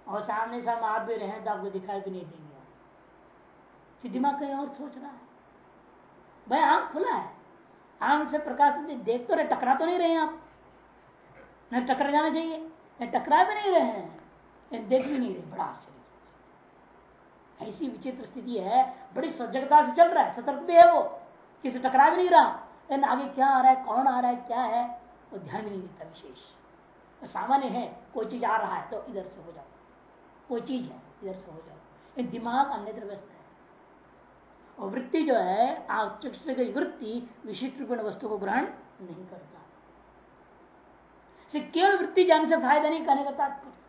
और सामने सामने आप भी रहे तो आपको दिखाई भी नहीं देंगे। दिमाग कहीं और सोच रहा है। भाई, आँख खुला है। आँख से प्रकाश देख तो रहे, टकरा तो नहीं रहे आप। न टकरा जाना चाहिए टकरा भी नहीं रहे हैं देख भी नहीं रहे, बड़ा ऐसी विचित्र स्थिति है, बड़ी सजगता से चल रहा है, सतर्क भी है वो। किसी टकरा भी नहीं रहा। लेकिन आगे क्या आ रहा है, कौन आ रहा है, क्या है, वो ध्यान नहीं देता विशेष। तो सामान्य है, कोई चीज़ आ रहा है तो इधर से हो जाओ। कोई चीज़ है, इधर से हो जाओ। दिमाग अन्यत्र व्यस्त है। और वृत्ति जो है वृत्ति विशिष्ट रूप वस्तु को ग्रहण नहीं करता। केवल वृत्ति जाने से फ़ायदा नहीं करने का तात्पर्य।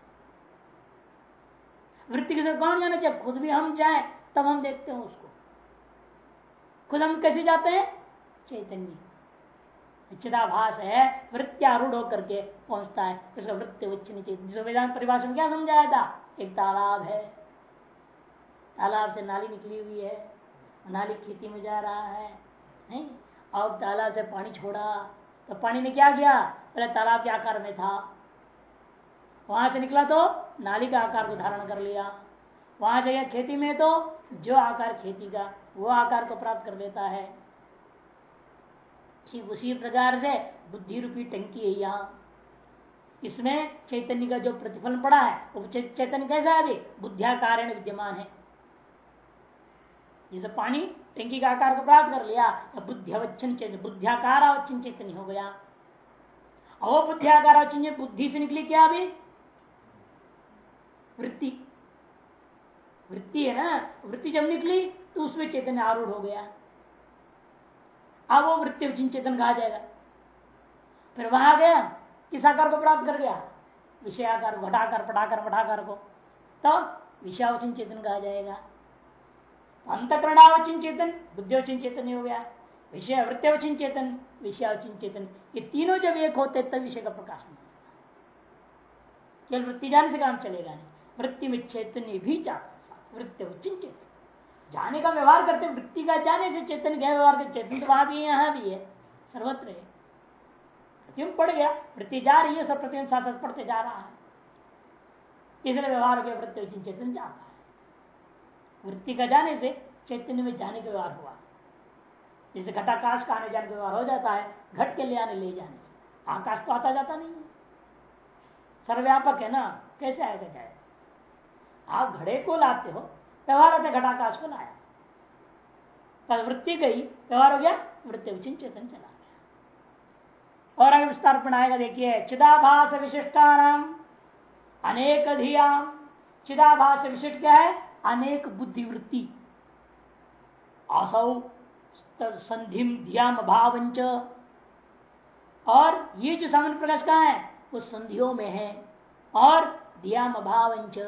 वृत्ति के साथ कौन जाना चाहिए, खुद भी हम जाए, तब हम देखते हैं उसको। खुद हम कैसे जाते हैं? चैतन्य। चिदाभास है, वृत्त्यारूढ़ होकर के पहुँचता है इसका वृत्ति उच्च नीचे वेदांत परिभाषा में क्या समझाया था? एक तालाब है। तालाब से नाली निकली हुई है। नाली खेती में जा रहा है, नहीं? अब तालाब से पानी छोड़ा। तो पानी ने क्या किया? पहले तालाब के आकार में था। वहाँ से निकला तो नाली का आकार को धारण कर लिया। वहाँ गया खेती में तो जो आकार खेती का वो आकार को प्राप्त कर लेता है। ठीक उसी प्रकार से बुद्धि रूपी टंकी है यहाँ। इसमें चैतन्य का जो प्रतिफलन पड़ा है, वो चैतन्य कैसा है अभी? बुद्धियाकार विद्यमान है। जैसे पानी टंकी का आकार को प्राप्त कर लिया बुद्धिवच्छन चेतन बुद्धियाकार अवच्छन चेतन हो गया। और बुद्धियाकार बुद्धि से निकली क्या अभी? वृत्ति। वृत्ति है ना? वृत्ति जब निकली तो उसमें चेतन आरूढ़ हो गया। अब वो वृत्ति चेतन कहा जाएगा। फिर वहाँ गया, किस आकार को प्राप्त कर गया? विषयाकार घटाकर, पटाकर पटाकर को। तो विषयावचिन चेतन कहा जाएगा। अंतकरणावचिन चेतन बुद्धिवचिन चेतन हो गया। विषय, वृत्तिवचिन चेतन विषयावचिन चेतन ये तीनों जब एक होते, तब विषय का प्रकाशन केवल वृत्ति जाने से काम चलेगा नहीं। वृत्ति में चैतन्य भी जाता वृत्ति चिंतित जाने का व्यवहार करते वृत्ति का जाने से चैतन्य का व्यवहार करते चैतन्य तो वहाँ भी यहाँ भी है, सर्वत्र है। प्रतिबिंब पड़ गया, वृत्ति जा रही है, सब प्रतिबिंब साथ साथ पढ़ते जा रहा है। इसलिए व्यवहार के वृत्ति चैतन्य जाता है। वृत्ति का जाने से चैतन्य में जाने का व्यवहार हुआ। जैसे घटाकाश का आने जाने का व्यवहार हो जाता है, घट के ले आने, ले जाने से। आकाश तो आता जाता नहीं है। सर्वव्यापक है ना? कैसे आएगा जाए आप घड़े को लाते हो, व्यवहार होता घटाकाश को लाया। पर वृत्ति गई, व्यवहार हो गया, वृत्ति चेतन चला गया। और आगे विस्तार आएगा देखिए, चिदाभास विशिष्टानाम अनेक धियाम चिदाभास विशिष्ट क्या है? अनेक बुद्धिवृत्ति। असौ संधि धियाम भावंच और ये जो सामान्य प्रकाश कहा है? वो संधियों में है। और धियाम भावंच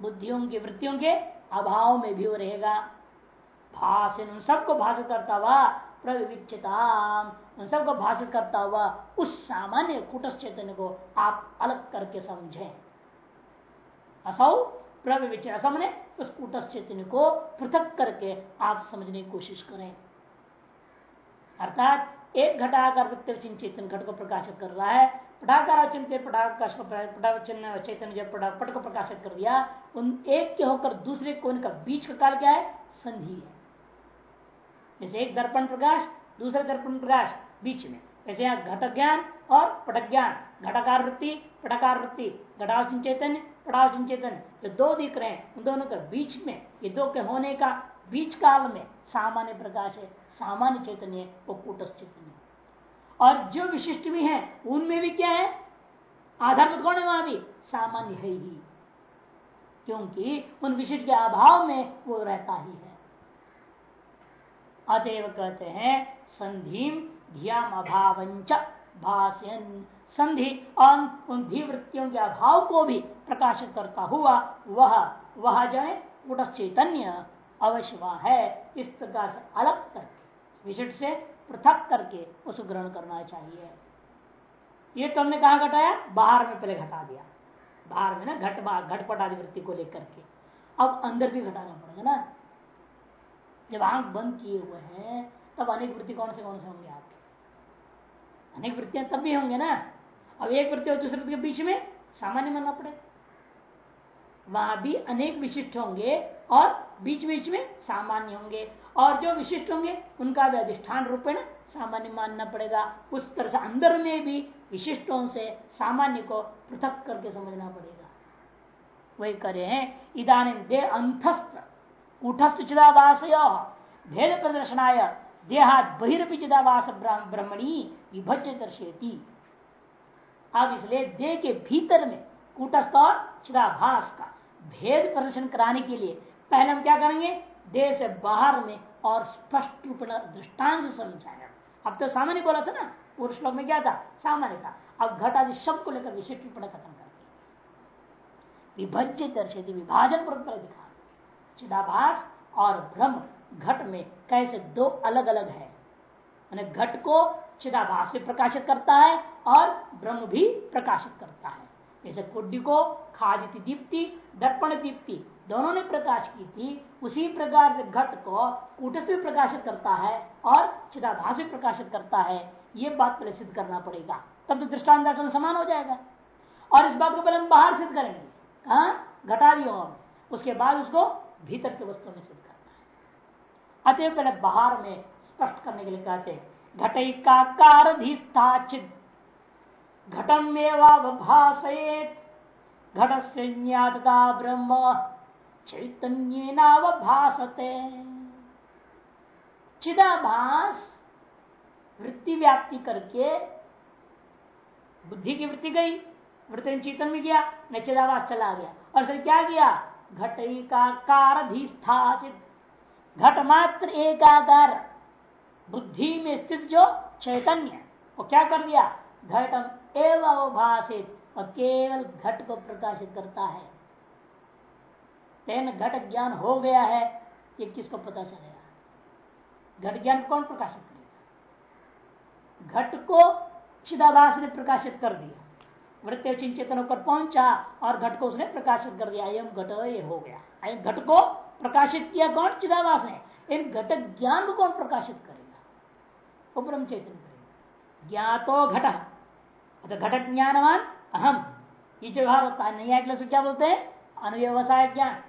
बुद्धियों की, वृत्तियों के अभाव में भी वो रहेगा। भाषण, उन सबको भाषित करता हुआ प्रविचिताम उन सबको भाषित करता हुआ उस सामान्य कुटस चैतन्य को आप अलग करके समझें। असौ प्रविचित असम ने उस कुटस चैतन्य को पृथक करके आप समझने की कोशिश करें। अर्थात एक घटाकर चेतन घट को प्रकाशित कर रहा है पटाकार पटाक चैतन्य जब पट को प्रकाशित कर दिया, उन एक के होकर दूसरे का बीच का काल क्या है? संधि है। जैसे एक दर्पण प्रकाश, दूसरे दर्पण प्रकाश बीच में। जैसे यहाँ घट ज्ञान और पटक ज्ञान घटाकार वृत्ति पटाकार वृत्ति घटाव चैतन्य पटाव चैतन्य जो दो दिख रहे हैं। उन दोनों के बीच में, ये दो के होने का बीच काल में सामान्य प्रकाश है, सामान्य चैतन्य वो कूटस चैतन्य और जो विशिष्ट भी हैं, उनमें भी क्या है? आधारभूत कौन है वहाँ भी। सामान्य है ही। क्योंकि उन विशिष्ट के अभाव में वो रहता ही है। अतएव कहते हैं, संधि धियाम अभावंच भाष्यन संधि और उन वृत्तियों के अभाव को भी प्रकाशित करता हुआ वह वह जो है चैतन्य अवश्य है। इस प्रकार से अलग करके, विशिष्ट से पृथक करके उसको ग्रहण करना चाहिए। ये तो हमने कहा घटाया? बाहर में पहले घटा दिया। बाहर में ना घट घटपट आदि वृत्ति को लेकर के। अब अंदर भी घटाना पड़ेगा ना। जब आँख बंद किए हुए हैं, तब अनेक वृत्ति कौन से कौन से होंगे आपके? अनेक वृत्तियाँ तब भी होंगे ना। अब एक वृत्ति और दूसरे वृत्ति के बीच में सामान्य मानना पड़ेगा। वहाँ भी अनेक विशिष्ट होंगे और बीच बीच में सामान्य होंगे। और जो विशिष्ट होंगे, उनका भी अधिष्ठान रूपेण सामान्य मानना पड़ेगा। उस तरह से अंदर में भी विशिष्टों से सामान्य को पृथक करके समझना पड़ेगा। वही करे हैं इधानी दे अंतस्थ, कूटस्थ चिदावास भेद प्रदर्शनाय, देहात बहिर्पी चिदावास ब्रह्मणी विभज्य दर्शेती अब इसलिए देह के भीतर में कूटस्थ और चिदाभास का भेद प्रदर्शन कराने के लिए पहले हम क्या करेंगे? देह से बाहर में और स्पष्ट रूप दृष्टांत से समझाया अब तो सामान्य बोला था ना पूर्व श्लोक में क्या था? सामान्य था। अब घट आदि शब्द को लेकर विशेष टिप्पणी खत्म कर विभज्य, दर्शित, विभाजन पूर्वक दिखा चिदाभास और ब्रह्म घट में कैसे दो अलग अलग है घट को चिदाभास से प्रकाशित करता है और ब्रह्म भी प्रकाशित करता है। जैसे कुड्डी को खादित दीप्ति, दर्पण दीप्ति, दोनों ने प्रकाश की थी। उसी प्रकार से घट को कूटस्थ भी प्रकाशित करता है और चिदाभास भी प्रकाशित करता है। ये बात पहले सिद्ध करना पड़ेगा। तब तो दृष्टान समान हो जाएगा। और इस बात को पहले हम बाहर सिद्ध करेंगे। कहा घटा दियो उसके बाद उसको भीतर के वस्तु में सिद्ध करना है। अतः पहले बाहर में स्पष्ट करने के लिए कहते हैं, घटिकाकार धिस्थाचित घटम भाषेत घट से ब्रह्म चैतन्य भाषते चिदाभास वृत्ति व्याप्ति करके बुद्धि की वृत्ति गई वृत्ति चेतन में गया न चिदाभास चला गया और फिर क्या किया घट एकाधिष्ठाचित घट मात्र एकाकार बुद्धि में स्थित जो चैतन्य वो क्या कर दिया घटम एवं भाषित और केवल घट को प्रकाशित करता है। लेकिन घट ज्ञान हो गया है, ये किसको पता चलेगा? घट ज्ञान कौन प्रकाशित करेगा? घट को चिदाभास ने प्रकाशित कर दिया। वृत्ति चिंतन होकर पहुँचा और घट को उसने प्रकाशित कर दिया। अयम घट ये हो गया। घट को प्रकाशित किया कौन? चिदावास ने। इन घट ज्ञान को कौन प्रकाशित करेगा? ब्रह्म चैतन्य करेगा। ज्ञातो घट। घट ज्ञानवान अहम, ये जो व्यवहार होता है नैयायिक लोग क्या बोलते हैं? अनुव्यवसाय ज्ञान।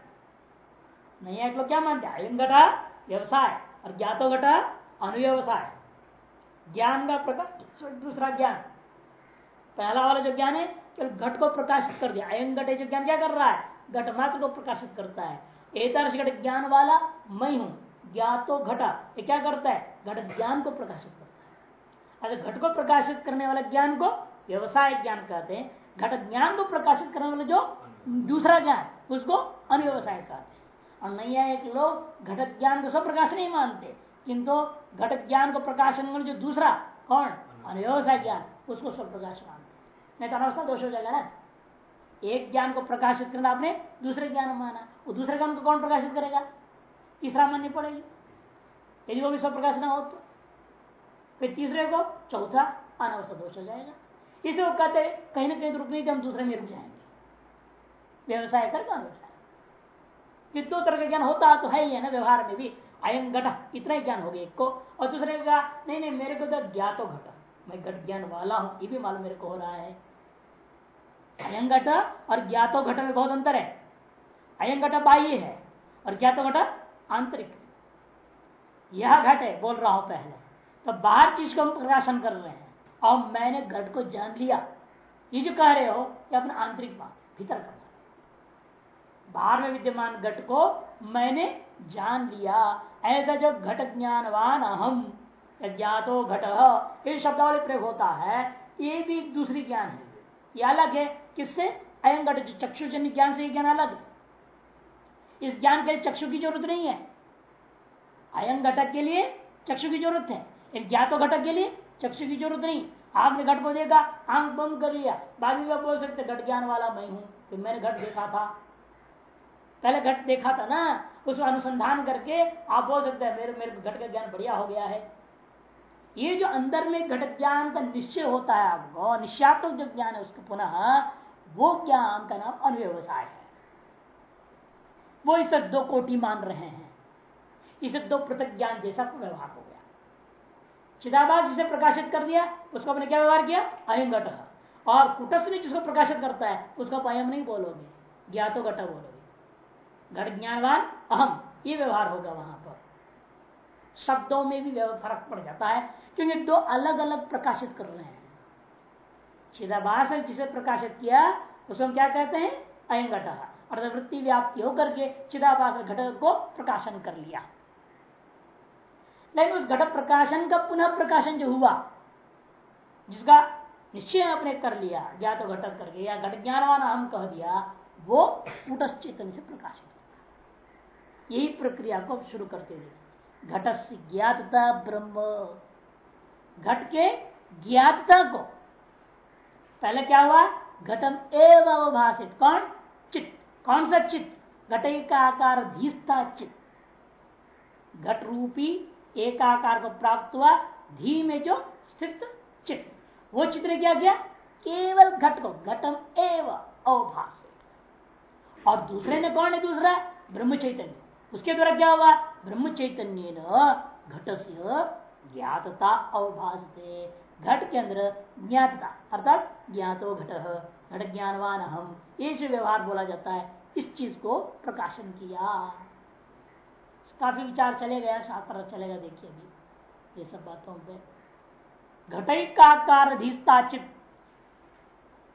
नैयायिक लोग क्या मानते हैं? अयम घटा व्यवसाय और ज्ञातो घटा अनुव्यवसाय ज्ञान का प्रकाश दूसरा ज्ञान। पहला वाला जो ज्ञान है, केवल घट को प्रकाशित कर दिया। अयम घट जो ज्ञान क्या कर रहा है? घट मात्र को प्रकाशित करता है। एकदर्श घट ज्ञान वाला मैं हूँ, ज्ञातो घटा, ये क्या करता है? घट ज्ञान को प्रकाशित करता है। अच्छा घट को प्रकाशित करने वाला ज्ञान को व्यवसाय ज्ञान कहते हैं घट ज्ञान को प्रकाशित करने वाले जो दूसरा ज्ञान, उसको अनव्यवसाय कहते हैं। और नहीं है कि लोग घट ज्ञान को सब प्रकाश नहीं मानते, किंतु घट ज्ञान को प्रकाशन जो दूसरा कौन? अनव्यवसाय ज्ञान, उसको सब प्रकाश मानते नहीं तो अनावस्था दोष हो जाएगा ना? एक ज्ञान को प्रकाशित करना आपने दूसरे ज्ञान माना, वो दूसरे ज्ञान को कौन प्रकाशित करेगा? तीसरा माननी पड़ेगी। यदि वो भी सब प्रकाश ना हो तो फिर तीसरे को चौथा अनवस्था दोष हो जाएगा। इसलिए वो कहते कहीं ना कहीं तो रुक नहीं थे हम दूसरे में रुक जाएँगे। व्यवसाय कर व्यवसाय? कि दो तरह का ज्ञान होता तो है ही है ना व्यवहार में भी। अयम घट इतना ही ज्ञान हो गया एक को। और दूसरे का नहीं नहीं, मेरे को तो ज्ञातो घट। मैं घट ज्ञान वाला हूँ, ये भी मालूम मेरे को हो रहा है। अयम घट और ज्ञातो घट में बहुत अंतर है। अयम घट बाह्य है और ज्ञातो घट आंतरिक यह घट है, बोल रहा हूँ पहले। तो बाहर चीज़ को हम प्रकाशन कर रहे हैं। और मैंने घट को जान लिया। ये जो कह रहे हो, ये अपना आंतरिक बात, भीतर का बात। बाहर में विद्यमान घट को मैंने जान लिया। ऐसा जो घट ज्ञानवान अहम ज्ञातो घट, ये शब्दावली प्रयोग होता है, ये भी एक दूसरी ज्ञान है। ये अलग है। किससे? अयम घट चक्षुजन्य ज्ञान से ज्ञान अलग इस ज्ञान के लिए चक्षु की ज़रूरत नहीं है। अयम घटक के लिए चक्षु की ज़रूरत है। ज्ञातो घटक के लिए चक्षु की ज़रूरत नहीं। आपने घट को देखा, आँख बंद कर लिया। बाद में बोल सकते, घट ज्ञान वाला मैं हूँ। तो मैंने घट देखा था। पहले घट देखा था ना, उसको अनुसंधान करके आप बोल सकते हैं, मेरे मेरे घट का ज्ञान बढ़िया हो गया है। ये जो अंदर में घट ज्ञान का निश्चय होता है आपको निश्चात्मक जो ज्ञान है, उसका पुनः वो ज्ञान का नाम अनव्यवसाय है। वो इसे दो कोटि मान रहे हैं। इसे दो पृथक ज्ञान जैसा व्यवहार हो चिदाभास जिसे प्रकाशित कर दिया, उसको आपने क्या व्यवहार किया? अयम घट और कुटस्थ ने जिसको प्रकाशित करता है, उसको अयम नहीं बोलोगे, ज्ञातो घट बोलोगे। घट ज्ञानवान, अहम, ये व्यवहार होगा वहाँ पर। शब्दों में भी फ़र्क पड़ जाता है, क्योंकि दो अलग अलग प्रकाशित कर रहे हैं। चिदाभास ने जिसे प्रकाशित किया, उसको हम क्या कहते हैं? अयम घट और वृत्ति व्याप्ति होकर के चिदाभास घटक को प्रकाशन कर लिया। लेकिन उस घट प्रकाशन का पुनः प्रकाशन जो हुआ, जिसका निश्चय आपने कर लिया ज्ञात तो घटक करके या घट ज्ञानवान हम कह दिया, वो कूटस चेतन से प्रकाशित यही प्रक्रिया को शुरू करते हुए। घट से ज्ञातता ब्रह्म। घट के ज्ञातता को। पहले क्या हुआ? घटम एवं अवभाषित। कौन? चित्त। कौन सा चित्त? घट का आकार धीस्ता चित्त। घट रूपी एकाकार को प्राप्त हुआ धी में जो स्थित चित्त। वो चित्र क्या किया? केवल घट को घटम एव अवभाष और दूसरे ने कौन है दूसरा? ब्रह्म चैतन्य उसके द्वारा क्या हुआ? ब्रह्म चैतन्य घट से ज्ञातता अवभाष घट के अंदर ज्ञातता, अर्थात ज्ञातो घट घट ज्ञानवान हम ये व्यवहार बोला जाता है, इस चीज़ को प्रकाशन किया। काफ़ी विचार चलेगा यार शास्त्र चलेगा देखिए अभी ये सब बातों पे। घटिकाकार चित।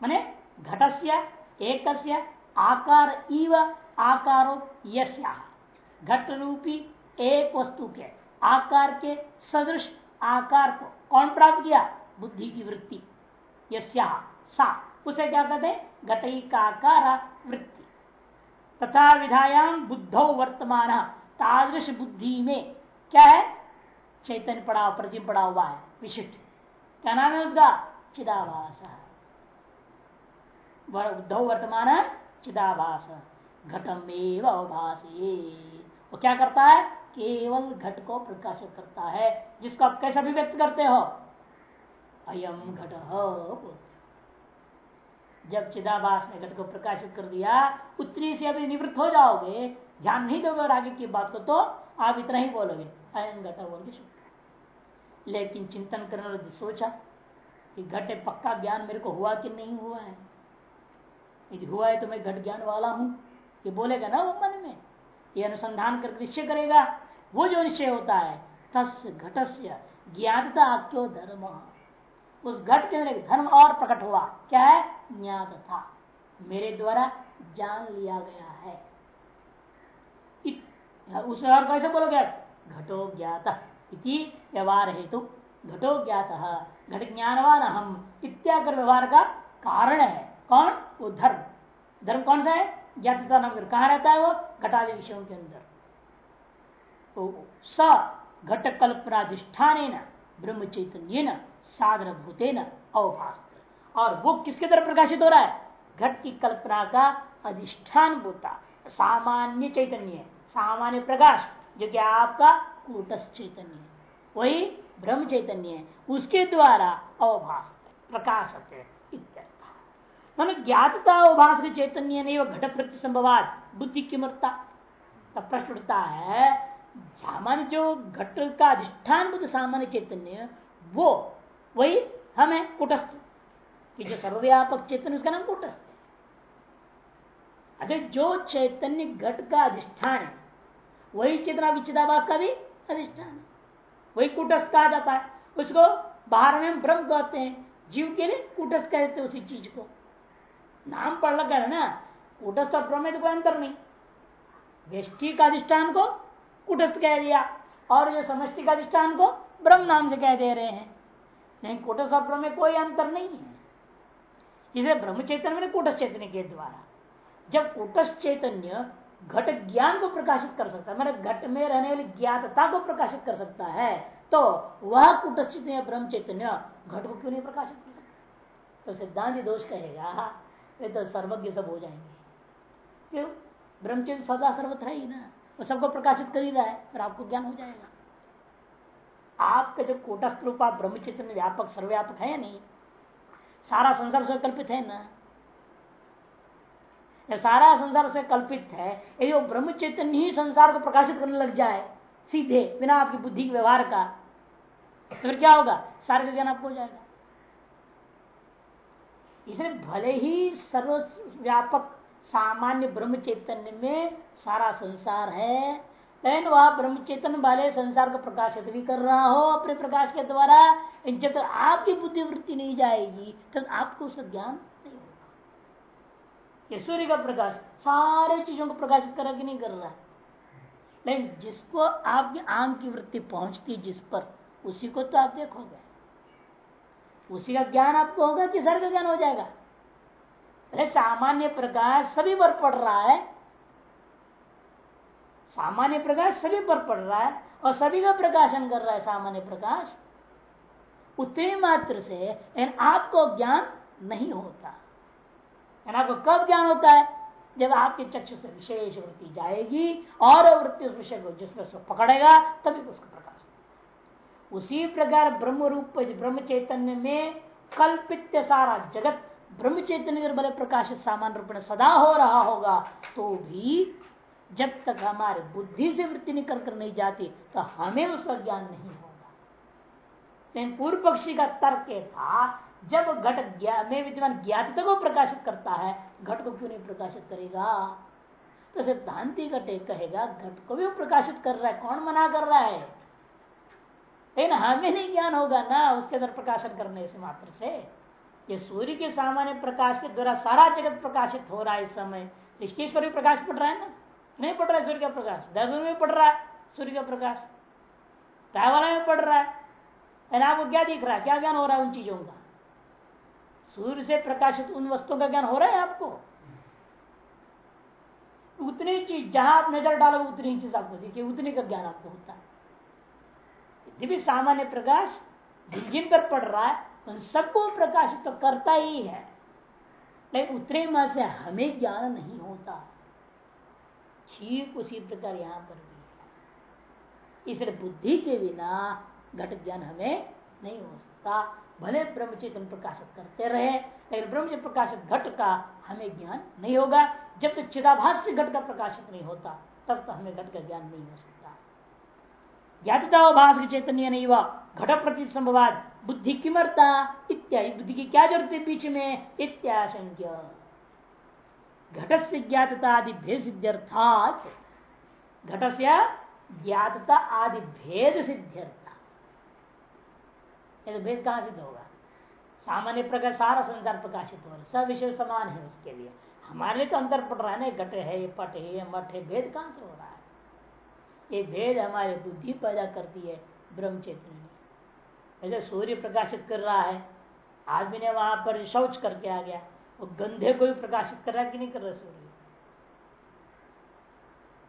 मैने घटस्य एक आकार इव, आकारो यस्या। घट रूपी एक वस्तु के, आकार के सदृश आकार को कौन प्राप्त किया? बुद्धि की वृत्ति, यस्या, सा। उसे क्या कहते हैं? घटिकाकार वृत्ति तथा विधायाम बुद्धो वर्तमान। तादृश बुद्धि में क्या है? चैतन्य पड़ा प्रतिम पड़ा हुआ है, विशिष्ट। क्या नाम है उसका? चिदाभास। उद्धव वर्तमान है, चिदाभास। घटम वो क्या करता है? केवल घट को प्रकाशित करता है, जिसको आप कैसे अभिव्यक्त करते हो? अयम घट जब चिदाभास ने घट को प्रकाशित कर दिया उतनी से अभी निवृत्त हो जाओगे ध्यान नहीं दोगे और आगे की बात को तो आप इतना ही बोलोगे अयन घटा बोल के लेकिन चिंतन करने वाले सोचा कि घट पक्का ज्ञान मेरे को हुआ कि नहीं हुआ है? यदि हुआ है तो मैं घट ज्ञान वाला हूँ। ये बोलेगा ना वो मन में? ये अनुसंधान करके निश्चय करेगा। वो जो निश्चय होता है तस् घटस्य ज्ञातता क्यों धर्म? उस घट के अंदर धर्म और प्रकट हुआ। क्या है? ज्ञात था मेरे द्वारा जान लिया गया है व्यवहार और कैसे बोलोगे आप? घटो ज्ञात इति व्यवहार हेतु। घटो ज्ञात। घट ज्ञानवान हम इत्याकर व्यवहार का कारण है। कौन? वो धर्म। धर्म कौन सा है? ज्ञातता नाम कहा रहता है वो? घटादि विषयों के अंदर। तो स घट कल्पनाधिष्ठान ब्रह्म चैतन्य साधन भूतेन अवभाष और वो किसके तरफ़ प्रकाशित हो रहा है? घट की कल्पना का अधिष्ठान भूता सामान्य चैतन्य सामान्य प्रकाश, जो कि आपका कूटस चैतन्य है। वही ब्रह्म चैतन्य है। उसके द्वारा अवभाष प्रकाश होते मन ज्ञातता अवभाष के चैतन्य नहीं घट प्रति संभवाद बुद्धि की तब प्रश्न उठता है, सामान्य जो घट का अधिष्ठान बुद्ध सामान्य चैतन्य, वो, वही हमें कुटस्थ। कि जो सर्वव्यापक चैतन्य, उसका नाम कुटस्थ। अगर जो चैतन्य घट का अधिष्ठान है वही चेतना विचिदावास का भी अधिष्ठान है। वही कुटस्थ कहा जाता है। उसको बाहर में ब्रह्म कहते हैं। जीव के लिए कुटस्थ कहते हैं उसी चीज़ को। नाम पढ़ लगा है ना, कुटस्थ और ब्रह्म तो कोई अंतर नहीं। व्यष्टि का अधिष्ठान को कुटस्थ कह दिया, और जो समष्टि का अधिष्ठान को ब्रह्म नाम से कह दे रहे हैं। नहीं, कुटस्थ और ब्रह्म में कोई अंतर नहीं है। इसे ब्रह्म चैतन्य में कुटस्थ चैतन्य के द्वारा। जब कुटस्थ चैतन्य घट ज्ञान को प्रकाशित कर सकता है। मैंने घट में रहने वाली ज्ञातता को प्रकाशित कर सकता है तो वह कुटस्थ ब्रह्म चैतन्य घट को क्यों नहीं प्रकाशित कर सकता? तो सिद्धांत दोष कहेगा ये तो सर्वज्ञ सब हो जाएँगे। क्यों? ब्रह्मचर्य सदा सर्वत्र है ना। वो सबको प्रकाशित कर ही रहा है, फिर आपको ज्ञान हो जाएगा। आपका जो कोटस्थ रूपा ब्रह्मचित्र व्यापक, सर्वव्यापक है नहीं? सारा संसार से कल्पित है ना। सारा संसार से कल्पित है यदि वो ब्रह्म चैतन्य ही संसार को प्रकाशित करने लग जाए, सीधे, बिना आपकी बुद्धि के व्यवहार का तो फिर क्या होगा? सारे का ज्ञान आपको हो जाएगा। इसलिए भले ही सर्वव्यापक सामान्य ब्रह्म चैतन्य में सारा संसार है, लेकिन वह ब्रह्म चैतन्य वाले संसार को प्रकाशित भी कर रहा हो अपने प्रकाश के द्वारा, जब तक आपकी बुद्धि वृत्ति नहीं जाएगी, तब तो आपको उसका ज्ञान ये सूर्य का प्रकाश सारे चीज़ों को प्रकाशित कर नहीं कर रहा लेकिन जिसको आपकी आँख की वृत्ति पहुँचती जिस पर, उसी को तो आप देखोगे। उसी का ज्ञान आपको होगा कि सर का ज्ञान हो जाएगा। अरे सामान्य प्रकाश सभी पर पड़ रहा है। सामान्य प्रकाश सभी पर पड़ रहा है और सभी का प्रकाशन कर रहा है सामान्य प्रकाश। उतनी मात्र से आपको ज्ञान नहीं होता। आपको कब ज्ञान होता है? जब आपके चक्षु से विशेष वृत्ति जाएगी और वृत्ति उस विषय को जिसमें उसको पकड़ेगा, तभी उसका प्रकाश उसी प्रकार ब्रह्म रूप ब्रह्म चैतन्य में कल्पित सारा जगत ब्रह्म चैतन्य बड़े प्रकाशित सामान्य रूप में सदा हो रहा होगा तो भी जब तक हमारे बुद्धि से वृत्ति निकल कर नहीं जाती तो हमें उसका ज्ञान नहीं होगा। लेकिन पूर्व पक्षी का तर्क था जब घट में विद्यमान ज्ञातता को प्रकाशित करता है, घट को क्यों नहीं प्रकाशित करेगा? तो सिद्धांति घटे, कहेगा, घट को भी प्रकाशित कर रहा है, कौन मना कर रहा है? लेकिन हमें नहीं ज्ञान होगा ना उसके अंदर प्रकाशन करने से मात्र से। ये सूर्य के सामान्य प्रकाश के द्वारा सारा जगत प्रकाशित हो रहा है इस समय। इसके पर भी प्रकाश पड़ रहा है ना? नहीं पड़ रहा है सूर्य का प्रकाश। दर्शन में पड़ रहा है सूर्य का प्रकाश। वाला में पड़ रहा है। आपको क्या दिख रहा है? क्या ज्ञान हो रहा है उन चीज़ों का? सूर्य से प्रकाशित उन वस्तुओं का ज्ञान हो रहा है आपको? उतनी चीज़, जहाँ आप नज़र डालोगे, उतनी चीज़ आपको देखिए उतनी का ज्ञान आपको होता है। भी सामान्य प्रकाश जिन पर पड़ रहा है, उन सबको प्रकाशित तो करता ही है। लेकिन उतने में से हमें ज्ञान नहीं होता। ठीक उसी प्रकार यहाँ पर भी इसलिए बुद्धि के बिना घट ज्ञान हमें नहीं हो सकता। भले ब्रह्म चेतन प्रकाशित करते रहे, लेकिन ब्रह्म प्रकाशित घट का हमें ज्ञान नहीं होगा। जब तक चिदाभास से घट का प्रकाशित नहीं होता, तब तक हमें घट का ज्ञान नहीं हो सकता। ज्ञातता भाष चैतन्य नहीं हुआ, घट प्रति संभवाद, बुद्धि किमरता इत्यादि। बुद्धि की क्या ज़रूरत है बीच में? इत्याशंक्य। घट से ज्ञातता आदि भेद सिद्ध्यर्थात, घट से ज्ञातता आदि भेद सिद्ध्यर्था। तो भेद कहाँ सिद्ध होगा? सामान्य प्रकार सारा संसार प्रकाशित हो रहा है। सब विषय समान है उसके लिए। हमारे लिए तो अंतर पड़ रहा है ना घट है, ये पट है, ये मठ है, भेद कहाँ से हो रहा है? ये भेद हमारी बुद्धि पैदा करती है ब्रह्म चैतन्य ऐसे सूर्य प्रकाशित कर रहा है, आदमी ने वहाँ पर शौच करके आ गया। वो गंधे को भी प्रकाशित कर रहा है कि नहीं कर रहा सूर्य?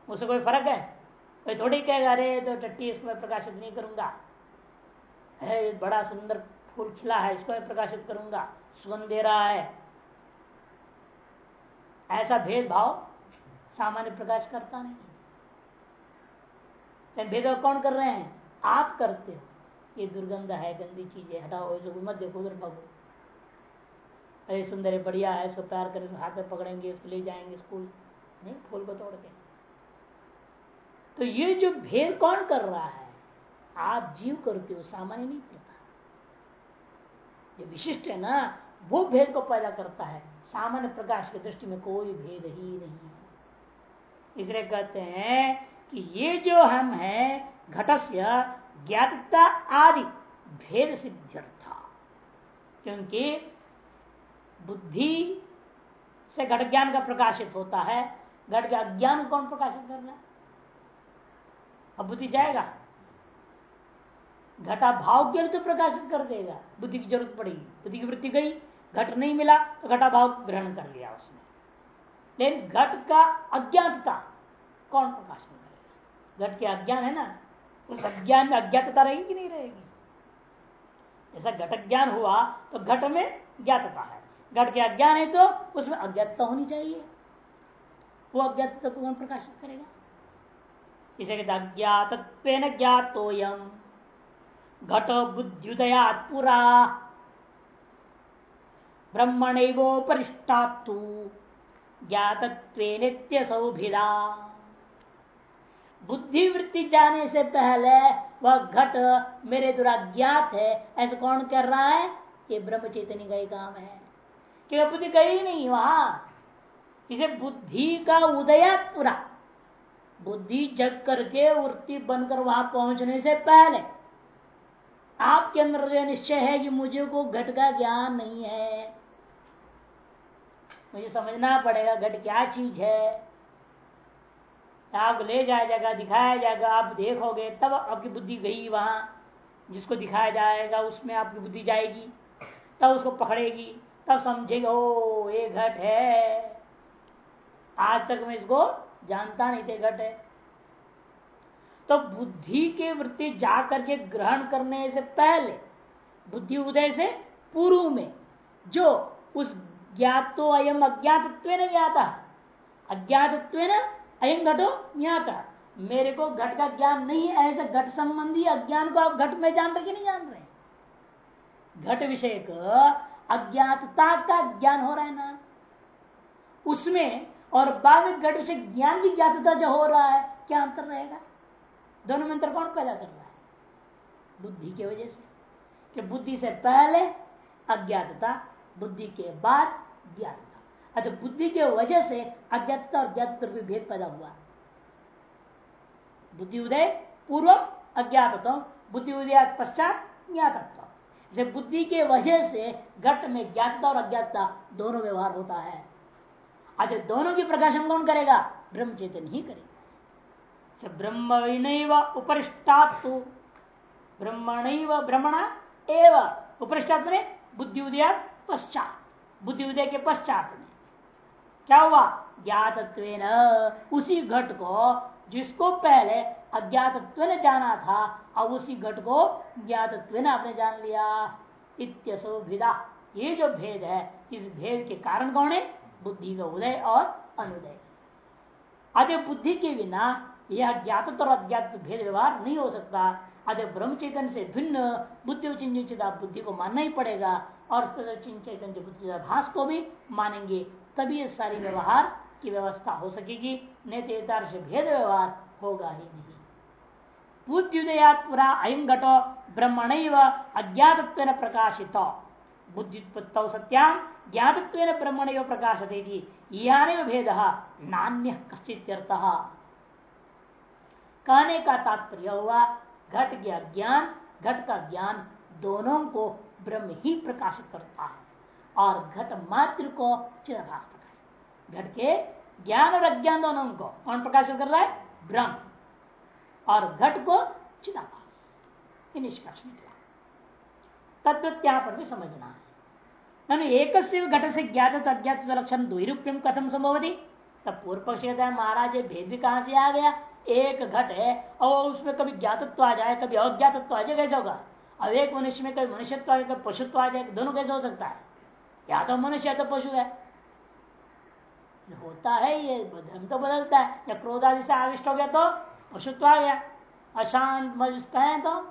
उससे कोई फ़र्क है? कोई थोड़ी कहेगा, अरे तो टट्टी, इसको मैं प्रकाशित नहीं करूँगा। है बड़ा सुंदर फूल खिला है, इसको मैं प्रकाशित करूँगा। सुगंध दे रहा है। ऐसा भेदभाव सामान्य प्रकाश करता नहीं। भेदभाव कौन कर रहे हैं? आप करते हो। ये दुर्गंध है, गंदी चीज़ है हटाओ इसको मत देखो, उधर भागो। अरे, सुंदर है, बढ़िया है, इसको प्यार करें हाथ में पकड़ेंगे, इसको ले जाएँगे स्कूल। नहीं, फूल को तोड़ के। तो ये जो भेद कौन कर रहा है? आप जीव करते हो सामान्य नहीं करता। जो विशिष्ट है ना, वो भेद को पैदा करता है। सामान्य प्रकाश की दृष्टि में कोई भेद ही नहीं है। इसलिए कहते हैं कि ये जो हम है, घटस्य, ज्ञातता आदि, भेद सिद्ध्यर्थ। क्योंकि बुद्धि से घट ज्ञान का प्रकाशित होता है। घट के अज्ञान कौन प्रकाशित करना अब बुद्धि जाएगा। घटा भाव के तो प्रकाशित कर देगा। बुद्धि की ज़रूरत पड़ेगी बुद्धि की वृत्ति गई, घट नहीं मिला तो घटा भाव ग्रहण कर लिया उसने। लेकिन घट का अज्ञातता कौन प्रकाश में करेगा? घट के अज्ञान है ना? उस अज्ञान में अज्ञातता रहेगी कि नहीं रहेगी? ऐसा घट ज्ञान हुआ तो घट में ज्ञातता है। घट के अज्ञान है तो उसमें अज्ञातता होनी चाहिए। वो अज्ञातता को कौन प्रकाशित करेगा? इसे कहते अज्ञात ज्ञातोयम। घट बुद्धिदयात पुरा। ब्रह्मणोपरिष्टात्तु ज्ञातत्व नित्य सौभिदा बुद्धिवृत्ति जाने से पहले वह घट मेरे द्वारा ज्ञात है। ऐसा कौन कर रहा है? ये ब्रह्म चेतनी का ही काम है। कि बुद्धि गई नहीं वहाँ। इसे बुद्धि का उदया पूरा। बुद्धि जग करके वृत्ति बनकर वहाँ पहुँचने से पहले आपके अंदर यह निश्चय है कि मुझे को घट का ज्ञान नहीं है। मुझे समझना पड़ेगा घट क्या चीज़ है। आप ले जाया जाएगा, दिखाया जाएगा, आप देखोगे, तब आपकी बुद्धि गई वहाँ। जिसको दिखाया जाएगा, उसमें आपकी बुद्धि जाएगी, तब उसको पकड़ेगी, तब समझेगा, ओ, ये घट है। आज तक मैं इसको जानता नहीं थे, घट है। तो बुद्धि के वृत्ति जा करके ग्रहण करने से पहले, बुद्धि उदय से पूर्व में, जो उस ज्ञातो अयम अज्ञातत्व ज्ञाता, अज्ञातत्व अयम घटो ज्ञाता। मेरे को घट का ज्ञान नहीं है, ऐसे घट संबंधी अज्ञान को आप घट में जान रहे कि नहीं जान रहे? घट विषय अज्ञातता का ज्ञान हो रहा है ना? उसमें और बाद में घट विषय ज्ञान की ज्ञातता जो हो रहा है, क्या अंतर रहेगा? दोनों में अंतर कौन पैदा कर रहा है? बुद्धि की वजह से। कि बुद्धि से पहले अज्ञातता, बुद्धि के बाद ज्ञातता अच्छा बुद्धि के वजह से अज्ञातता और ज्ञात भी भेद पैदा हुआ। बुद्धि उदय पूर्व अज्ञात बुद्धि उदय पश्चात ज्ञातत्व। जैसे बुद्धि के वजह से घट में ज्ञातता और अज्ञातता दोनों व्यवहार होता है। अच्छा दोनों की प्रकाशन कौन करेगा? ब्रह्म चेतन ही करेगा। उपरिष्टात उपरिष्टात बुद्धि उदय पश्चात। बुद्धि उदय के पश्चात में क्या हुआ? ज्ञातत्व उसी घट को जिसको पहले अज्ञातत्व ने जाना था, अब उसी घट को ज्ञातत्व ने आपने जान लिया। इत्यसो भिदा ये जो भेद है, इस भेद के कारण कौन है? बुद्धि का उदय और अनुदय। अतः बुद्धि के बिना यह ज्ञात और अज्ञात भेद व्यवहार नहीं हो सकता। अतः ब्रह्म चैतन्य से भिन्न बुद्धि चिंचित बुद्धि को मानना ही पड़ेगा और चैतन्य बुद्धि भाष को भी मानेंगे। तभी ये सारी व्यवहार की व्यवस्था हो सकेगी। नहीं तो से भेद व्यवहार होगा ही नहीं। बुद्धिदयात पुरा अयम घटो ब्रह्मण अज्ञातत्व प्रकाशित। बुद्धित्पत्त सत्याम ज्ञातत्व ब्रह्मण प्रकाशते यानी भेद नान्य कश्चित्यर्थ कहने का तात्पर्य हुआ, घट के ज्ञान, घट का ज्ञान दोनों को ब्रह्म ही प्रकाशित करता है, और घट मात्र को चिदाभास प्रकाशित घट के ज्ञान और अज्ञान दोनों को कौन प्रकाशित कर रहा है? ब्रह्म। और घट को चिदाभास निष्कर्ष निकला। तत्व यहाँ पर भी समझना है। एक घट से ज्ञात अज्ञात लक्षण द्विरूप्यम कथम संभवती? तब पूर्व पक्ष कहता है, महाराज भेद भी कहाँ से आ गया? एक घट है, और उसमें कभी ज्ञातत्व आ जाए, कभी अज्ञातत्व आ जाए, कैसे होगा? अब एक मनुष्य में कभी मनुष्यत्व आ जाए, कभी पशुत्व आ जाए, दोनों कैसे हो सकता है? या तो मनुष्य या तो पशु है। होता है ये, धर्म तो बदलता है। जब क्रोध आदि से आविष्ट हो गया तो पशुत्व आ गया। अशांत मजता है तो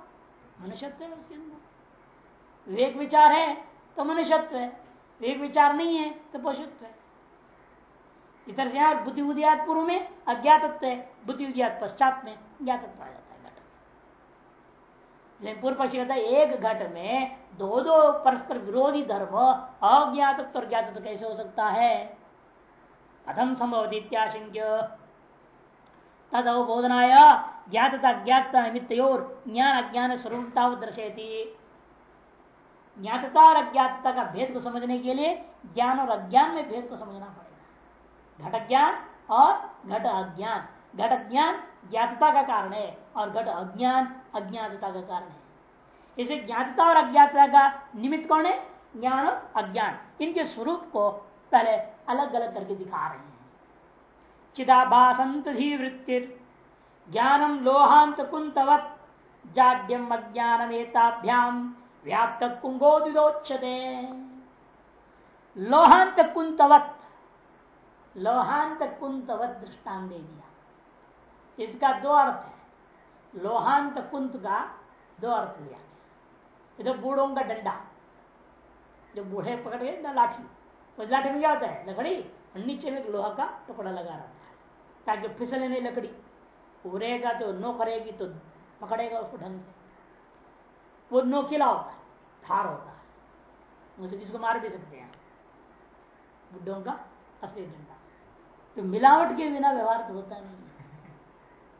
मनुष्यत्व है उसके अंदर। विवेक विचार है तो मनुष्यत्व है। विवेक विचार नहीं है तो पशुत्व है। तरह से यहाँ बुद्धि उदयात पूर्व में, अज्ञातत्व है, बुद्धि उदयात पश्चात में ज्ञातत्व आ जाता है घट लेकिन पूर्व पक्षी कहता है, एक घट में दो दो परस्पर विरोधी धर्म, अज्ञातत्व और ज्ञातत्व कैसे हो सकता है? कथम संभव इत्याशंक्य। तद अवबोधनाय ज्ञातता ज्ञात निमित्त ज्ञान अज्ञान स्वरूपता दर्शेती ज्ञातता और अज्ञातता का भेद को समझने के लिए ज्ञान और अज्ञान में भेद को समझना पड़ेगा। घट ज्ञान और घट अज्ञान घट ज्ञान ज्ञातता का कारण है और घट अज्ञान अज्ञातता का कारण है। इसे ज्ञातता और अज्ञातता का निमित्त कौन है? ज्ञान और अज्ञान। इनके स्वरूप को पहले अलग अलग करके दिखा रहे हैं। चिदाभासंत ही वृत्ति ज्ञानम लोहांत कुंतवत जाड्यम अज्ञानम एताभ्याम व्याप्त कुंगोदिदोच्यते लोहांत कुंतवत लोहांत कुंतवत दृष्टान दे दिया। इसका दो अर्थ है। लोहांत कुंत का दो अर्थ लिया तो बूढ़ों का डंडा। जो बूढ़े पकड़, ना लाठी। तो लाठी में क्या होता है? लकड़ी। और नीचे में लोहा का टुकड़ा लगा रहता है। ताकि फिसले नहीं लकड़ी। उड़ेगा तो नो करेगी तो पकड़ेगा उसको ढंग से। वो नोकीला होता है। थार होता है। उसे किसको मार भी सकते हैं? बुढ़ों का असली डंडा। तो मिलावट के बिना व्यवहार तो होता नहीं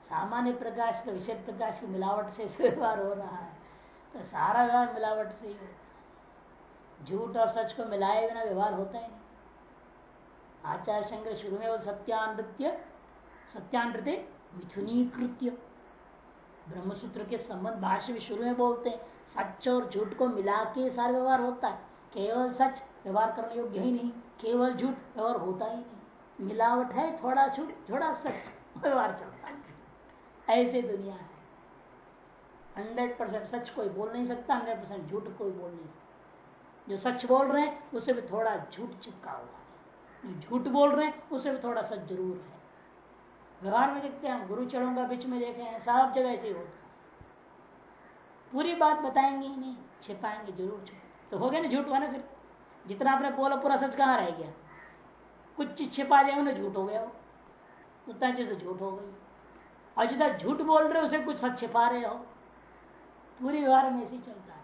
सामान्य प्रकाश का, विषय प्रकाश की मिलावट से व्यवहार हो रहा है। तो सारा व्यवहार मिलावट से ही झूठ और सच को मिलाए बिना व्यवहार होता ही नहीं। आचार्य शंकर शुरू में वो सत्यानृत्य सत्यानृत्य मिथुनीकृत्य, ब्रह्मसूत्र के संबंध भाष्य भी शुरू में बोलते हैं, सच और झूठ को मिला के सारा व्यवहार होता है। केवल सच व्यवहार करने योग्य ही नहीं, केवल झूठ व्यवहार होता ही मिलावट है, थोड़ा छूट, थोड़ा सच व्यवहार चलता है। ऐसे दुनिया है। हंड्रेड परसेंट सच कोई बोल नहीं सकता, हंड्रेड परसेंट झूठ कोई बोल नहीं सकता। जो सच बोल रहे हैं, उसे भी थोड़ा झूठ चिपका हुआ है। जो झूठ बोल रहे हैं, उसे भी थोड़ा सच ज़रूर है। व्यवहार में देखते हैं गुरु चढ़ों का बीच में देखे हैं, सब जगह ऐसे ही होता पूरी बात बताएँगे ही नहीं, छिपाएँगे ज़रूर। तो हो गया ना झूठ हुआ ना फिर? जितना आपने बोला, पूरा सच कहाँ रह गया? कुछ चीज़ छिपा दिया ना झूठ हो गया वो। उतना चीज़ झूठ हो गई। और जितना झूठ बोल रहे हो, उसे कुछ सच छिपा रहे हो। पूरे व्यवहार में ऐसे चलता है।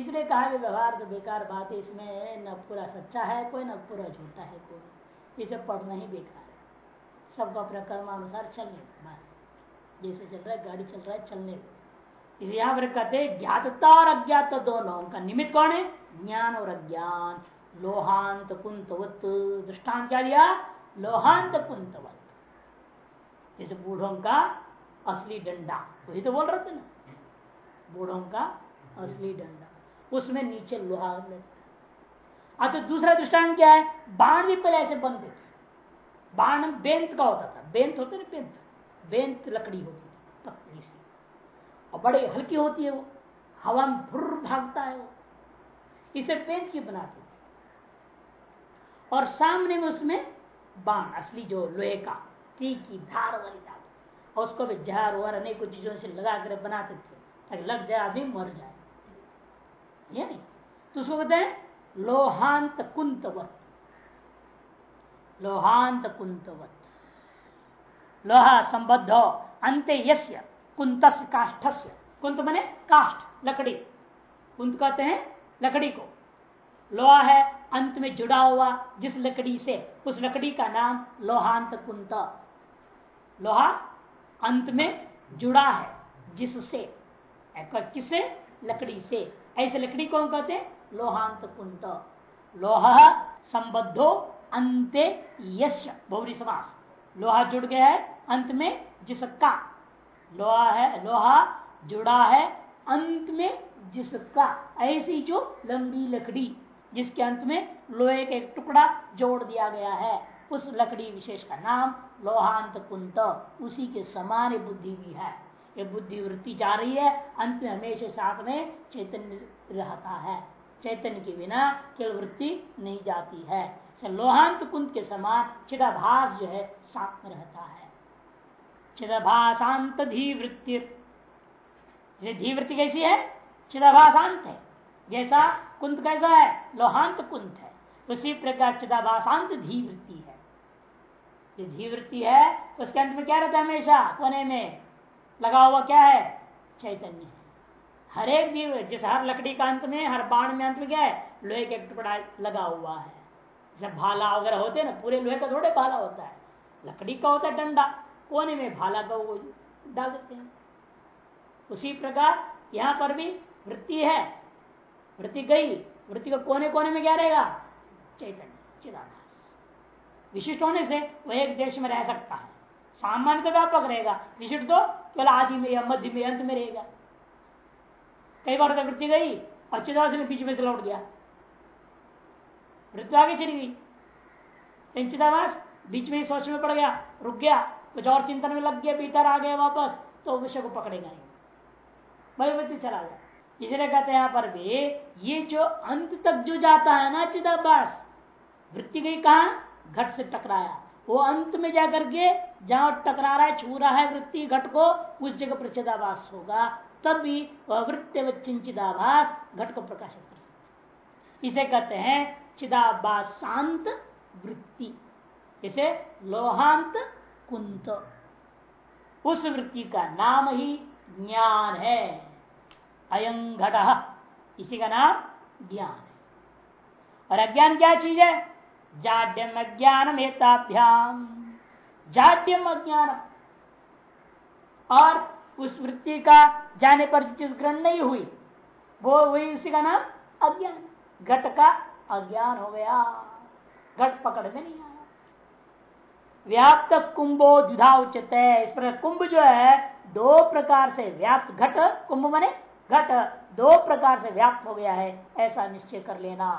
इसलिए कहा कि व्यवहार तो बेकार बात है, इसमें न पूरा सच्चा है कोई, न पूरा झूठा है कोई। इसे पढ़ना ही बेकार है। सबको अपने कर्मानुसार चलने बस जैसे चल रहा है, गाड़ी चल रहा है, चलने इसलिए यहाँ पर कहते ज्ञातता और अज्ञात दोनों का निमित्त कौन है? ज्ञान और अज्ञान। लोहांत कुंतवत दृष्टांत क्या लिया? लोहांत कुंतवत जैसे बूढ़ों का असली डंडा। वही तो बोल रहे थे ना? बूढ़ों का असली डंडा। उसमें नीचे लोहा लगता अब तो दूसरा दृष्टांत क्या है? बाण भी पहले ऐसे बनते थे। बाण बेंत का होता था। बेंत होते ना बेंत? बेंत लकड़ी होती थी, पतली सी। और बड़ी हल्की होती है वो। हवा में फुर भागता है वो। इसे बेंत की बनाते और सामने में उसमें बाण, असली जो लोहे का तीखी धार वाली धार। और उसको भी जहर वर अनेक चीज़ों से लगा कर बनाते थे, ताकि लग जाए आदमी मर जाए। ये नहीं। तो उसको कहते हैं लोहांत कुंतवत। लोहांत कुंतवत। लोहा संबद्ध अंत यस्य कुंत काष्ठस्य। कुंत बने काष्ठ, लकड़ी। कुंत कहते हैं लकड़ी को। लोहा है अंत में जुड़ा हुआ जिस लकड़ी से, उस लकड़ी का नाम लोहांत कुंत। लोहा अंत में जुड़ा है। जिससे किससे लकड़ी से। ऐसे लकड़ी कौन कहते हैं? लोहांत कुंत। लोहा संबद्धो अंते यश बहुरी समास। लोहा जुड़ गया है अंत में जिसका। लोहा है, लोहा जुड़ा है अंत में जिसका। ऐसी जो लंबी लकड़ी जिसके अंत में लोहे का एक टुकड़ा जोड़ दिया गया है। उस लकड़ी विशेष का नाम लोहांत कुंत। उसी के समान बुद्धि भी है। ये बुद्धि वृत्ति जा रही है। अंत में हमेशा साथ में चैतन्य रहता है। चैतन्य के बिना केवल वृत्ति नहीं जाती है। लोहांत कुंत के समान चिदाभास जो है, साथ में रहता है। चिदाभासांत धी वृत्ति धी वृत्ति कैसी है? चिदाभासांत है। जैसा कुंत कैसा है? लोहांत कुंत है। उसी प्रकार चिदाभासांत धी वृत्ति है। ये धी वृत्ति है, उसके अंत में क्या रहता है हमेशा? कोने में लगा हुआ क्या है? चैतन्य हर एक जीव, जिस हर लकड़ी का अंत में, हर बाण में अंत में क्या है? लोहे का एक टुकड़ा लगा हुआ है। जब भाला वगैरह होते हैं ना, पूरे लोहे का थोड़े भाला होता है। लकड़ी का होता है डंडा, कोने में भाला का वो डाल देते हैं। उसी प्रकार यहाँ पर भी वृत्ति है। वृत्ति गई, वृत्ति को कोने कोने में क्या रहेगा? चैतन्य, चिदाभास। विशिष्ट होने से वह एक देश में रह सकता है। सामान्य तो व्यापक रहेगा। विशिष्ट तो केवल आदि में या मध्य में, अंत में रहेगा। कई बार तो वृत्ति गई और चिदाभास में बीच में से लौट गया। वृत्ति आगे चली गई। चिदाभास बीच में ही सोच में पड़ गया, रुक गया, कुछ और चिंतन में लग गया, भीतर आ गया वापस तो विषय को पकड़ेगा नहीं। वही वृत्ति चला गया। इसलिए कहते हैं यहाँ पर भी, ये जो अंत तक जो जाता है ना चिदाभास, वृत्ति गई कहा? घट से टकराया। वो अंत में जाकर के जहाँ टकरा रहा है, छू रहा है वृत्ति घट को, उस जगह पर चिदाभास होगा। तब भी वह वृत्ति व चिंचिदाभास घट को प्रकाशित कर सकते इसे कहते हैं चिदाभास शांत वृत्ति। इसे लोहांत कुंत। उस वृत्ति का नाम ही ज्ञान है। अयं घट। इसी का नाम ज्ञान है। और अज्ञान क्या चीज़ है? जाड्यम अज्ञान एताभ्याम। जाड्यम अज्ञान और उस वृत्ति का जाने पर चीज़ ग्रहण नहीं हुई, वो वही उसी का नाम अज्ञान। घट का अज्ञान हो गया। घट पकड़ में नहीं आया। व्याप्त कुंभो द्विधा उचित है इस प्रकार कुंभ जो है, दो प्रकार से व्याप्त घट कुंभ मने घट दो प्रकार से व्याप्त हो गया है ऐसा निश्चय कर लेना।